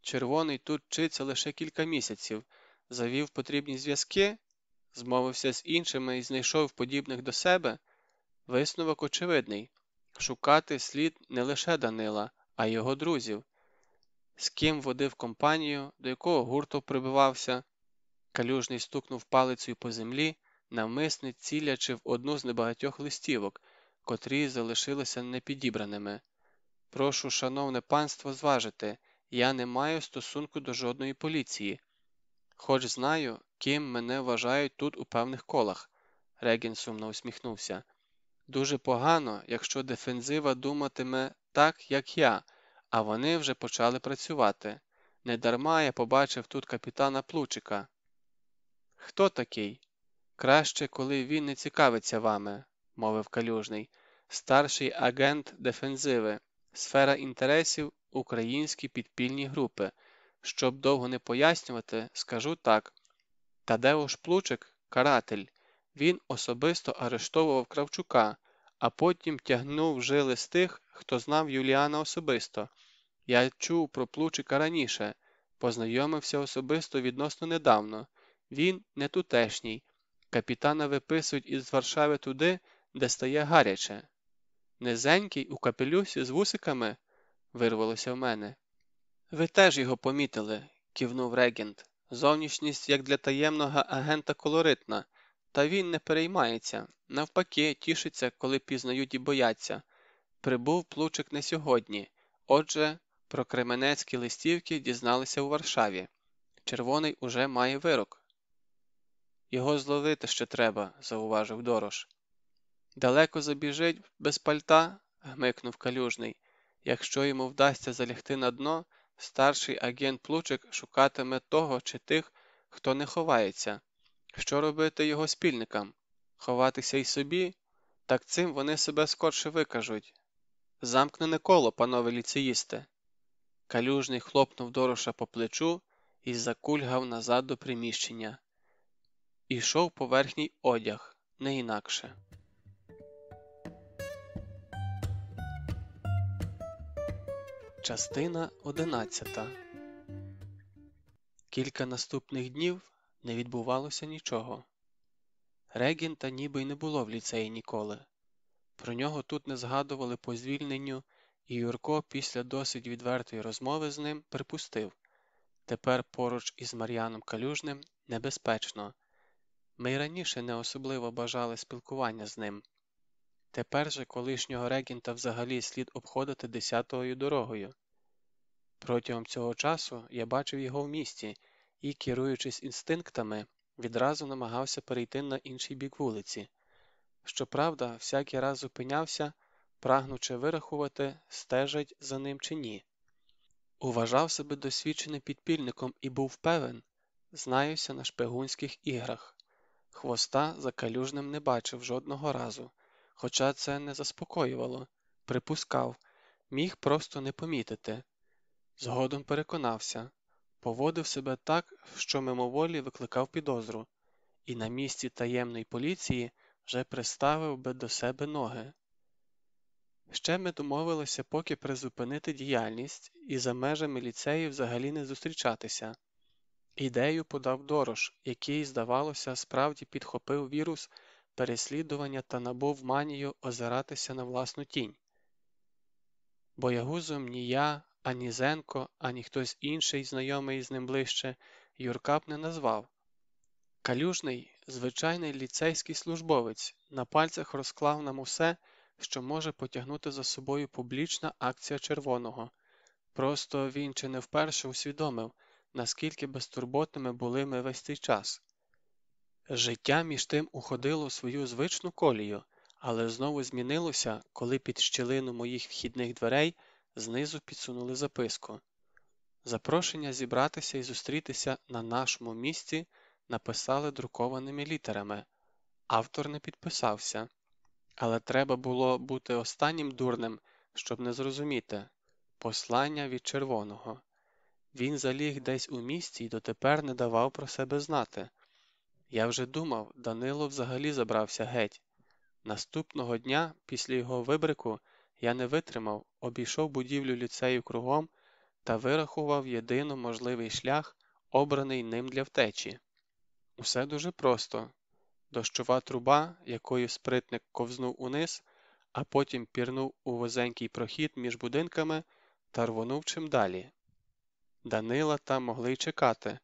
Speaker 1: Червоний тут вчиться лише кілька місяців, завів потрібні зв'язки, змовився з іншими і знайшов подібних до себе. Висновок очевидний шукати слід не лише Данила, а й його друзів, з ким водив компанію, до якого гурту прибивався. Калюжний стукнув палицею по землі, навмисне цілячи в одну з небагатьох листівок, котрі залишилися непідібраними. Прошу, шановне панство, зважити, я не маю стосунку до жодної поліції, хоч знаю, ким мене вважають тут у певних колах. Регін сумно усміхнувся. Дуже погано, якщо дефензива думатиме так, як я, а вони вже почали працювати. Недарма я побачив тут капітана Плучика. Хто такий? Краще, коли він не цікавиться вами, мовив калюжний, старший агент дефензиви, сфера інтересів українські підпільні групи. Щоб довго не пояснювати, скажу так. Тадеуш Плучик каратель. Він особисто арештовував Кравчука, а потім тягнув жили з тих, хто знав Юліана особисто. Я чув про Плучика раніше, познайомився особисто відносно недавно. Він не тутешній. Капітана виписують із Варшави туди, де стає гаряче. Низенький у капелюсі з вусиками, вирвалося в мене. Ви теж його помітили, кивнув регент. Зовнішність, як для таємного агента колоритна, та він не переймається, навпаки, тішиться, коли пізнають і бояться. Прибув плучик не сьогодні, отже, про кременецькі листівки дізналися у Варшаві. Червоний уже має вирок. Його зловити ще треба, зауважив Дорош. Далеко забіжить без пальта, гмикнув калюжний. Якщо йому вдасться залягти на дно, старший агент Плучик шукатиме того чи тих, хто не ховається. Що робити його спільникам? Ховатися й собі? Так цим вони себе скорше викажуть. Замкнене коло, панове ліцеїсти. Калюжний хлопнув дороша по плечу і закульгав назад до приміщення. Ішов поверхній одяг, не інакше. Частина одинадцята Кілька наступних днів не відбувалося нічого. Регінта ніби й не було в ліцеї ніколи. Про нього тут не згадували по звільненню, і Юрко після досить відвертої розмови з ним припустив тепер поруч із Мар'яном Калюжним небезпечно. Ми й раніше не особливо бажали спілкування з ним. Тепер же колишнього регінта взагалі слід обходити десятою дорогою. Протягом цього часу я бачив його в місті і, керуючись інстинктами, відразу намагався перейти на інший бік вулиці. Щоправда, всякий раз зупинявся, прагнучи вирахувати, стежать за ним чи ні. Уважав себе досвідченим підпільником і був певен, знаюся на шпигунських іграх. Хвоста за калюжним не бачив жодного разу, хоча це не заспокоювало, припускав, міг просто не помітити. Згодом переконався, поводив себе так, що мимоволі викликав підозру, і на місці таємної поліції вже приставив би до себе ноги. Ще ми домовилися поки призупинити діяльність і за межами ліцею взагалі не зустрічатися. Ідею подав Дорош, який, здавалося, справді підхопив вірус переслідування та набув манію озиратися на власну тінь. Боягузом ні я, ані Зенко, ані хтось інший, знайомий з ним ближче, Юрка б не назвав. Калюжний, звичайний ліцейський службовець, на пальцях розклав нам усе, що може потягнути за собою публічна акція червоного. Просто він чи не вперше усвідомив, наскільки безтурботними були ми весь цей час. Життя між тим уходило в свою звичну колію, але знову змінилося, коли під щілину моїх вхідних дверей знизу підсунули записку. Запрошення зібратися і зустрітися на нашому місці написали друкованими літерами. Автор не підписався, але треба було бути останнім дурним, щоб не зрозуміти послання від червоного. Він заліг десь у місті і дотепер не давав про себе знати. Я вже думав, Данило взагалі забрався геть. Наступного дня, після його вибрику, Я не витримав, обійшов будівлю ліцею кругом та вирахував єдино можливий шлях, обраний ним для втечі. Усе дуже просто дощова труба, якою спритник ковзнув униз, а потім пірнув у вузенький прохід між будинками та рвонув чим далі. Данила там могли й чекати.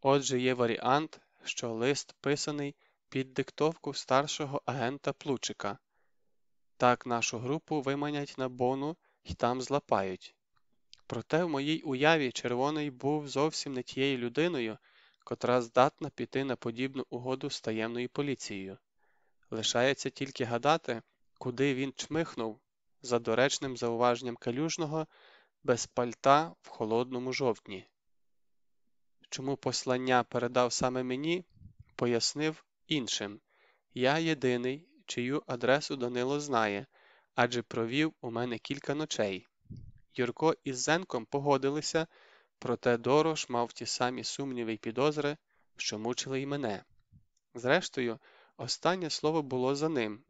Speaker 1: Отже, є варіант, що лист писаний під диктовку старшого агента Плучика. Так нашу групу виманять на бону і там злапають. Проте в моїй уяві червоний був зовсім не тією людиною, котра здатна піти на подібну угоду з таємною поліцією. Лишається тільки гадати, куди він чмихнув за доречним зауваженням калюжного без пальта в холодному жовтні. Чому послання передав саме мені, пояснив іншим я єдиний, чию адресу Данило знає, адже провів у мене кілька ночей. Юрко із Зенком погодилися, проте Дорош мав ті самі сумніви й підозри, що мучили й мене. Зрештою, останнє слово було за ним,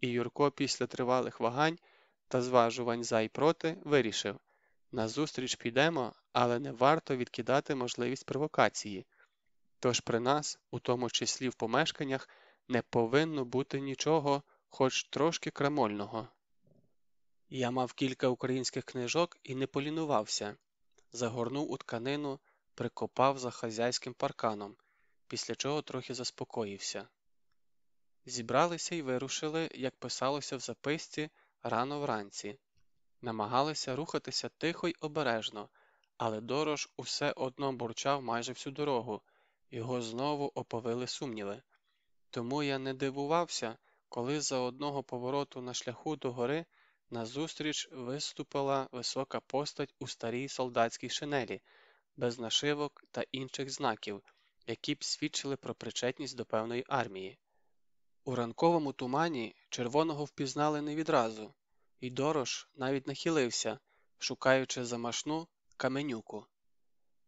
Speaker 1: і Юрко після тривалих вагань та зважувань за й проти вирішив назустріч підемо, але не варто відкидати можливість провокації. Тож при нас, у тому числі в помешканнях, не повинно бути нічого, хоч трошки крамольного. Я мав кілька українських книжок і не полінувався, загорнув у тканину, прикопав за хазяйським парканом, після чого трохи заспокоївся. Зібралися й вирушили, як писалося в записці, рано вранці, намагалися рухатися тихо й обережно, але дорож усе одно бурчав майже всю дорогу, його знову оповили сумніви. Тому я не дивувався, коли за одного повороту на шляху до гори назустріч виступила висока постать у старій солдатській шинелі, без нашивок та інших знаків, які б свідчили про причетність до певної армії. У ранковому тумані червоного впізнали не відразу, і дорож навіть нахилився, шукаючи замашну каменюку.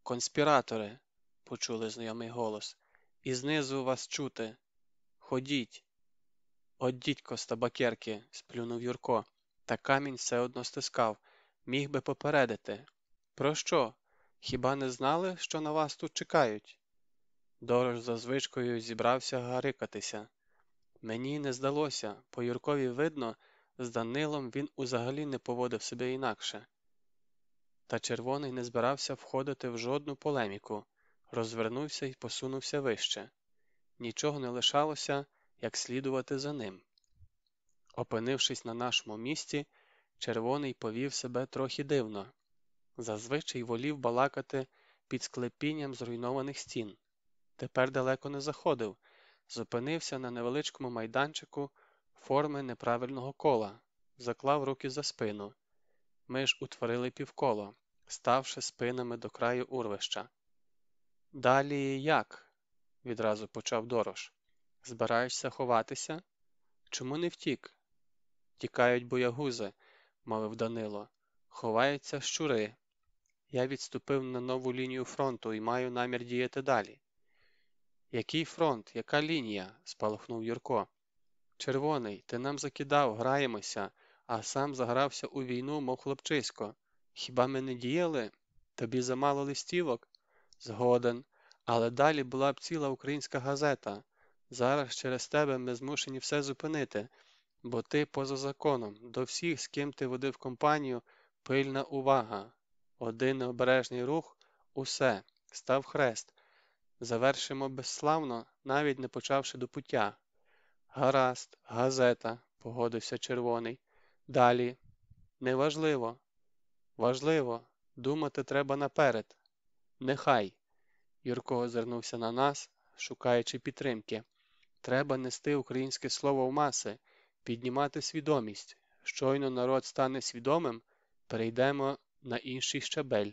Speaker 1: Конспіратори, почули знайомий голос, і знизу вас чути. Ходіть. От дідько з сплюнув Юрко, та камінь все одно стискав, міг би попередити. Про що? Хіба не знали, що на вас тут чекають? Дорож за звичкою зібрався гарикатися. Мені не здалося, по Юркові видно, з Данилом він узагалі не поводив себе інакше. Та червоний не збирався входити в жодну полеміку, розвернувся і посунувся вище. Нічого не лишалося, як слідувати за ним. Опинившись на нашому місці, червоний повів себе трохи дивно, зазвичай волів балакати під склепінням зруйнованих стін. Тепер далеко не заходив, зупинився на невеличкому майданчику форми неправильного кола, заклав руки за спину. Ми ж утворили півколо, ставши спинами до краю урвища. Далі як? відразу почав Дорош. Збираєшся ховатися? Чому не втік? Тікають боягузи, мовив Данило. Ховаються щури. Я відступив на нову лінію фронту і маю намір діяти далі. Який фронт, яка лінія? спалахнув Юрко. Червоний, ти нам закидав, граємося, а сам загрався у війну, мов хлопчисько. Хіба ми не діяли? Тобі замало листівок? Згоден. Але далі була б ціла українська газета. Зараз через тебе ми змушені все зупинити, бо ти поза законом. До всіх, з ким ти водив компанію, пильна увага. Один необережний рух усе, став хрест. Завершимо безславно, навіть не почавши до пуття. Гаразд, газета, погодився червоний. Далі. Неважливо. Важливо. Думати треба наперед. Нехай. Юрко озирнувся на нас, шукаючи підтримки. Треба нести українське слово в маси, піднімати свідомість. Щойно народ стане свідомим, перейдемо на інший щабель.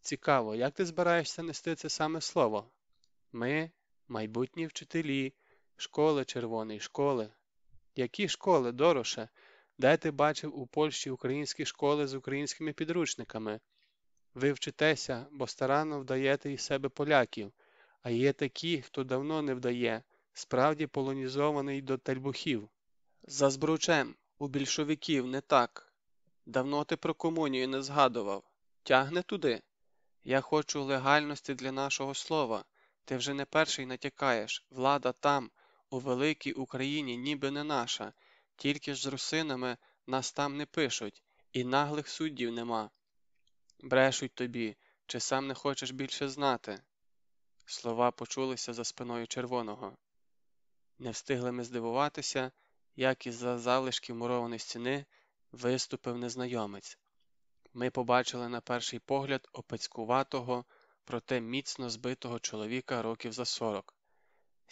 Speaker 1: Цікаво, як ти збираєшся нести це саме слово? Ми, майбутні вчителі, школи червоної, школи. Які школи, Дороше? Де ти бачив у Польщі українські школи з українськими підручниками? Ви вчитеся, бо старанно вдаєте із себе поляків, а є такі, хто давно не вдає, справді полонізований до тельбухів. За збручем, у більшовиків не так. Давно ти про комунію не згадував. Тягне туди. Я хочу легальності для нашого слова. Ти вже не перший натякаєш. Влада там, у великій Україні, ніби не наша. Тільки ж з русинами нас там не пишуть, і наглих суддів нема. Брешуть тобі, чи сам не хочеш більше знати. Слова почулися за спиною червоного. Не встигли ми здивуватися, як із за залишків мурованої стіни виступив незнайомець. Ми побачили на перший погляд опецькуватого, проте міцно збитого чоловіка років за сорок.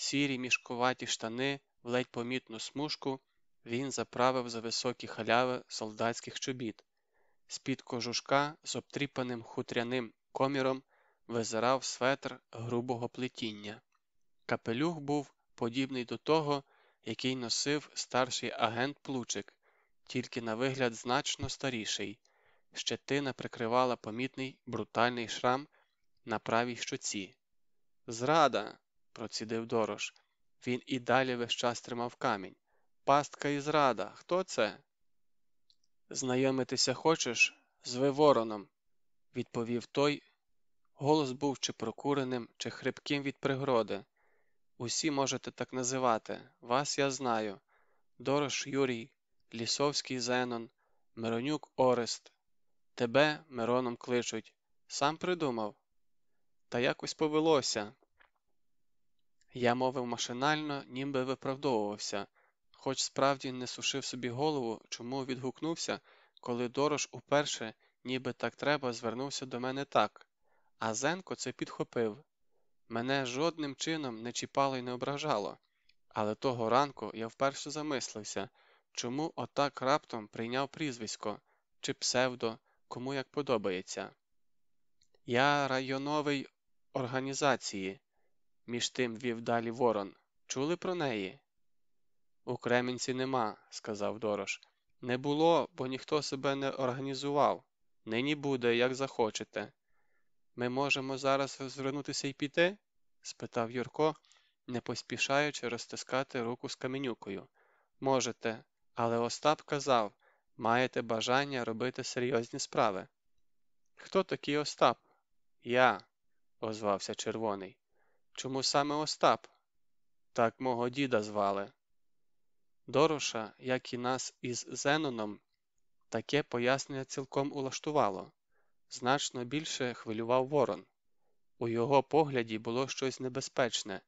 Speaker 1: Сірі мішкуваті штани, в ледь помітну смужку, він заправив за високі халяви солдатських чобіт. З-під кожушка з обтріпаним хутряним коміром визирав светр грубого плетіння. Капелюх був подібний до того, який носив старший агент Плучик, тільки на вигляд значно старіший. Щетина прикривала помітний брутальний шрам на правій щоці. Зрада, процідив Дорош. Він і далі весь час тримав камінь. Пастка і зрада. Хто це? Знайомитися хочеш? Зви вороном, відповів той. Голос був чи прокуреним, чи хрипким від пригроди. Усі можете так називати. Вас я знаю. Дорош Юрій, Лісовський Зенон, Миронюк Орест. Тебе Мироном кличуть. Сам придумав. Та якось повелося. Я мовив машинально, ніби виправдовувався, хоч справді не сушив собі голову, чому відгукнувся, коли Дорош уперше, ніби так треба, звернувся до мене так, а Зенко це підхопив. Мене жодним чином не чіпало й не ображало, але того ранку я вперше замислився, чому отак раптом прийняв прізвисько чи псевдо, кому як подобається. Я районовий організації, між тим вів далі Ворон. Чули про неї? У Кременці нема, сказав Дорош. Не було, бо ніхто себе не організував. Нині буде, як захочете. Ми можемо зараз звернутися і піти? спитав Юрко, не поспішаючи розтискати руку з каменюкою. Можете, але Остап казав маєте бажання робити серйозні справи. Хто такий Остап? Я, озвався червоний. Чому саме Остап? Так мого діда звали. Дороша, як і нас із Зеноном, таке пояснення цілком улаштувало. Значно більше хвилював ворон. У його погляді було щось небезпечне,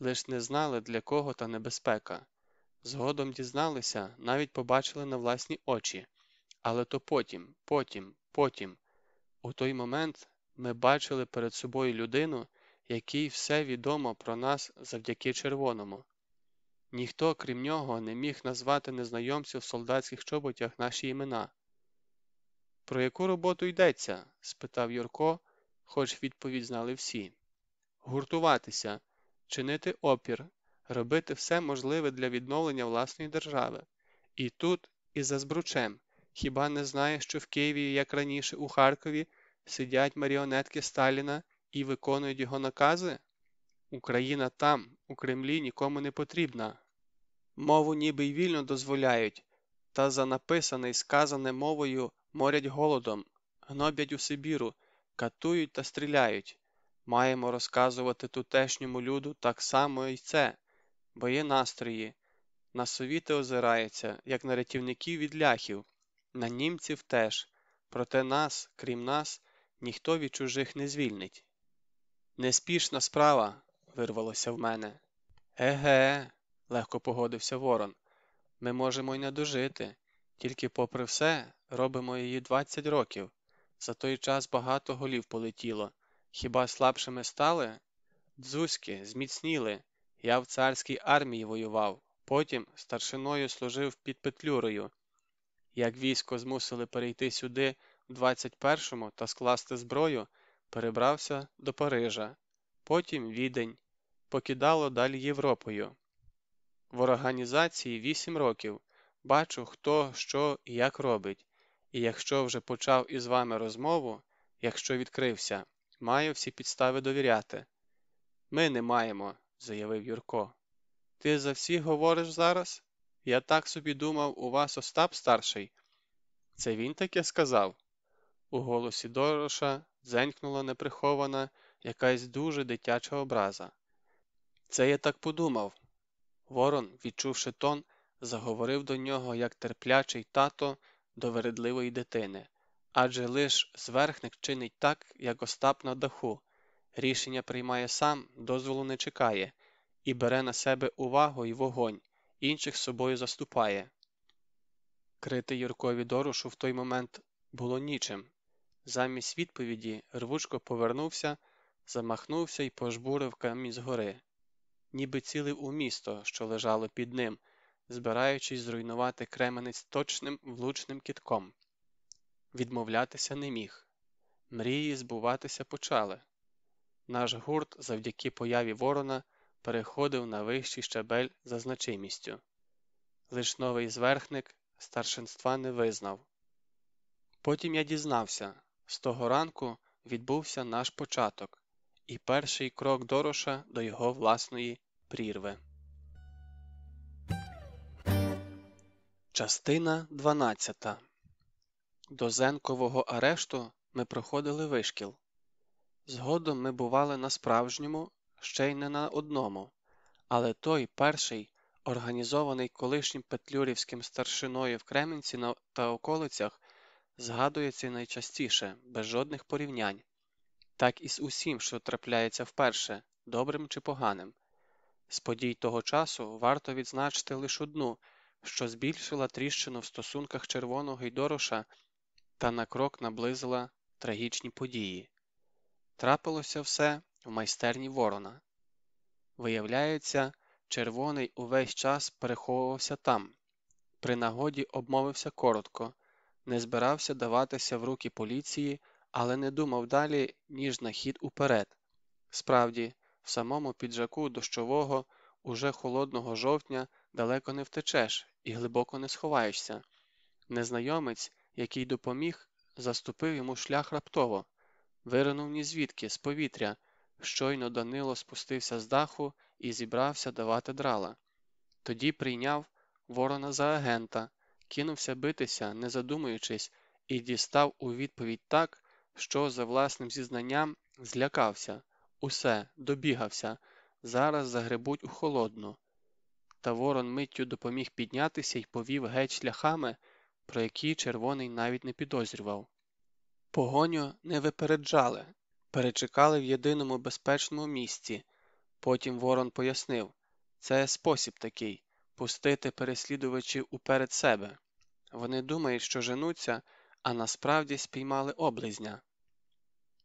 Speaker 1: лиш не знали, для кого та небезпека. Згодом дізналися, навіть побачили на власні очі. Але то потім, потім, потім. У той момент ми бачили перед собою людину, якій все відомо про нас завдяки червоному. Ніхто, крім нього, не міг назвати незнайомців в солдатських чоботях наші імена. Про яку роботу йдеться? спитав Юрко, хоч відповідь знали всі. Гуртуватися, чинити опір, робити все можливе для відновлення власної держави. І тут, і за збручем, хіба не знаєш, що в Києві, як раніше, у Харкові, сидять маріонетки Сталіна і виконують його накази? Україна там, у Кремлі, нікому не потрібна. Мову ніби й вільно дозволяють, та за написане й сказане мовою морять голодом, гнобять у Сибіру, катують та стріляють. Маємо розказувати тутешньому люду так само і це, бо є настрої. На совіти озирається, як на рятівників від ляхів, на німців теж, проте нас, крім нас, ніхто від чужих не звільнить. Неспішна справа, вирвалося в мене. Еге, легко погодився Ворон. Ми можемо й не дожити, тільки, попри все, робимо її 20 років. За той час багато голів полетіло. Хіба слабшими стали? Дзузьки, зміцніли. Я в царській армії воював, потім старшиною служив під Петлюрою. Як військо змусили перейти сюди в 21-му та скласти зброю, перебрався до Парижа, потім Відень, покидало далі Європою. В організації 8 років бачу, хто що і як робить, і якщо вже почав із вами розмову, якщо відкрився, маю всі підстави довіряти. Ми не маємо, заявив Юрко. Ти за всіх говориш зараз? Я так собі думав, у вас Остап старший. Це він таке сказав? У голосі Дороша дзенькнула неприхована якась дуже дитяча образа. Це я так подумав. Ворон, відчувши тон, заговорив до нього як терплячий тато до вередливої дитини, адже лиш зверхник чинить так, як Остап на даху, рішення приймає сам, дозволу не чекає, і бере на себе увагу і вогонь, інших собою заступає. Крити Юркові Дорошу в той момент було нічим. Замість відповіді рвучко повернувся, замахнувся і пожбурив камінь згори, ніби цілив у місто, що лежало під ним, збираючись зруйнувати кременець точним влучним кітком. Відмовлятися не міг. Мрії збуватися почали. Наш гурт завдяки появі ворона переходив на вищий щабель за значимістю. Лиш новий зверхник старшинства не визнав. Потім я дізнався з того ранку відбувся наш початок і перший крок Дороша до його власної прірви. Частина 12 До Зенкового арешту ми проходили вишкіл. Згодом ми бували на справжньому, ще й не на одному, але той перший, організований колишнім петлюрівським старшиною в Кременці та околицях, згадується найчастіше, без жодних порівнянь, так і з усім, що трапляється вперше, добрим чи поганим. З подій того часу варто відзначити лише одну, що збільшила тріщину в стосунках червоного й дороша та на крок наблизила трагічні події. Трапилося все в майстерні Ворона. Виявляється, червоний увесь час переховувався там, при нагоді обмовився коротко, не збирався даватися в руки поліції, але не думав далі, ніж на хід уперед. Справді, в самому піджаку дощового, уже холодного жовтня далеко не втечеш і глибоко не сховаєшся. Незнайомець, який допоміг, заступив йому шлях раптово, виринув ні звідки, з повітря. Щойно Данило спустився з даху і зібрався давати драла. Тоді прийняв ворона за агента, кинувся битися, не задумуючись, і дістав у відповідь так, що за власним зізнанням злякався, усе, добігався, зараз загребуть у холодну. Та ворон миттю допоміг піднятися і повів геть шляхами, про які червоний навіть не підозрював. Погоню не випереджали, перечекали в єдиному безпечному місці. Потім ворон пояснив це спосіб такий пустити переслідувачів уперед себе. Вони думають, що женуться, а насправді спіймали облизня.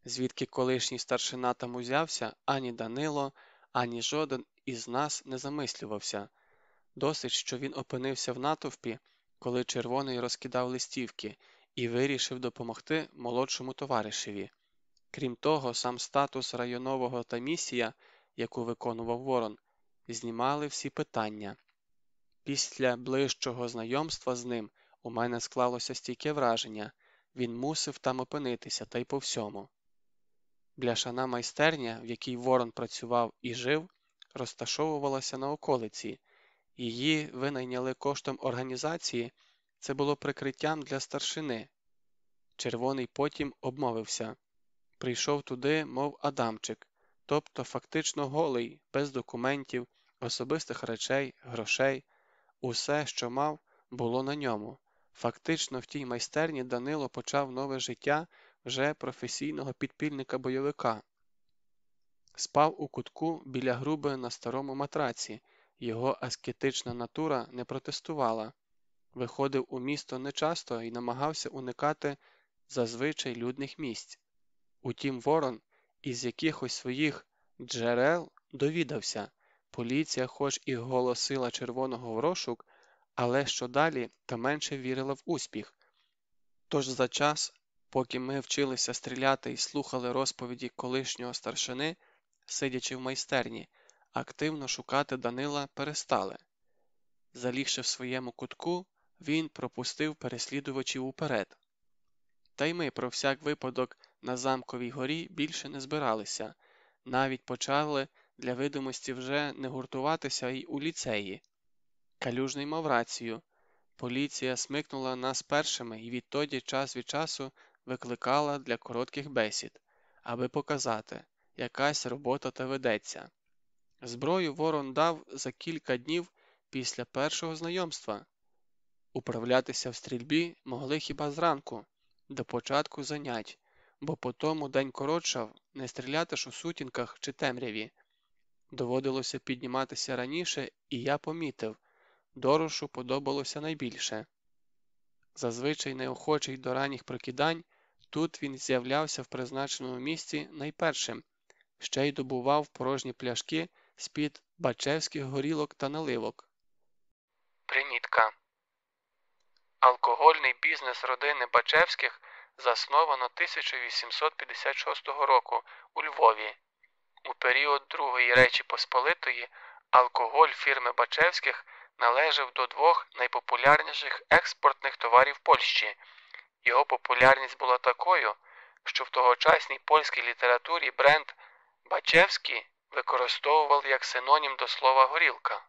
Speaker 1: Звідки колишній старшина там узявся, ані Данило, ані жоден із нас не замислювався. Досить, що він опинився в натовпі, коли червоний розкидав листівки, і вирішив допомогти молодшому товаришеві. Крім того, сам статус районового та місія, яку виконував Ворон, знімали всі питання. Після ближчого знайомства з ним у мене склалося стійке враження він мусив там опинитися та й по всьому. Бляшана майстерня, в якій Ворон працював і жив, розташовувалася на околиці, її винайняли коштом організації, це було прикриттям для старшини. Червоний потім обмовився прийшов туди, мов Адамчик, тобто фактично голий, без документів, особистих речей, грошей. Усе, що мав, було на ньому. Фактично, в тій майстерні Данило почав нове життя вже професійного підпільника бойовика. Спав у кутку біля груби на старому матраці, його аскетична натура не протестувала, виходив у місто нечасто і намагався уникати зазвичай людних місць. Утім, Ворон із якихось своїх джерел довідався, Поліція, хоч і голосила червоного в розшук, але що далі, то менше вірила в успіх. Тож за час, поки ми вчилися стріляти і слухали розповіді колишнього старшини, сидячи в майстерні, активно шукати Данила перестали. Залігши в своєму кутку, він пропустив переслідувачів уперед. Та й ми про всяк випадок на замковій горі більше не збиралися, навіть почали для видимості вже не гуртуватися й у ліцеї. Калюжний мав рацію Поліція смикнула нас першими і відтоді час від часу викликала для коротких бесід, аби показати, якась робота та ведеться. Зброю ворон дав за кілька днів після першого знайомства. Управлятися в стрільбі могли хіба зранку, до початку занять, бо потому день коротшав не стріляти ж у сутінках чи темряві. Доводилося підніматися раніше, і я помітив Дорошу подобалося найбільше. Зазвичай неохочий до ранніх прокидань, тут він з'являвся в призначеному місці найпершим, ще й добував порожні пляшки з-під бачевських горілок та наливок. Примітка Алкогольний бізнес родини Бачевських засновано 1856 року у Львові. У період Другої Речі Посполитої алкоголь фірми Бачевських належав до двох найпопулярніших експортних товарів Польщі. Його популярність була такою, що в тогочасній польській літературі бренд Бачевський використовував як синонім до слова горілка.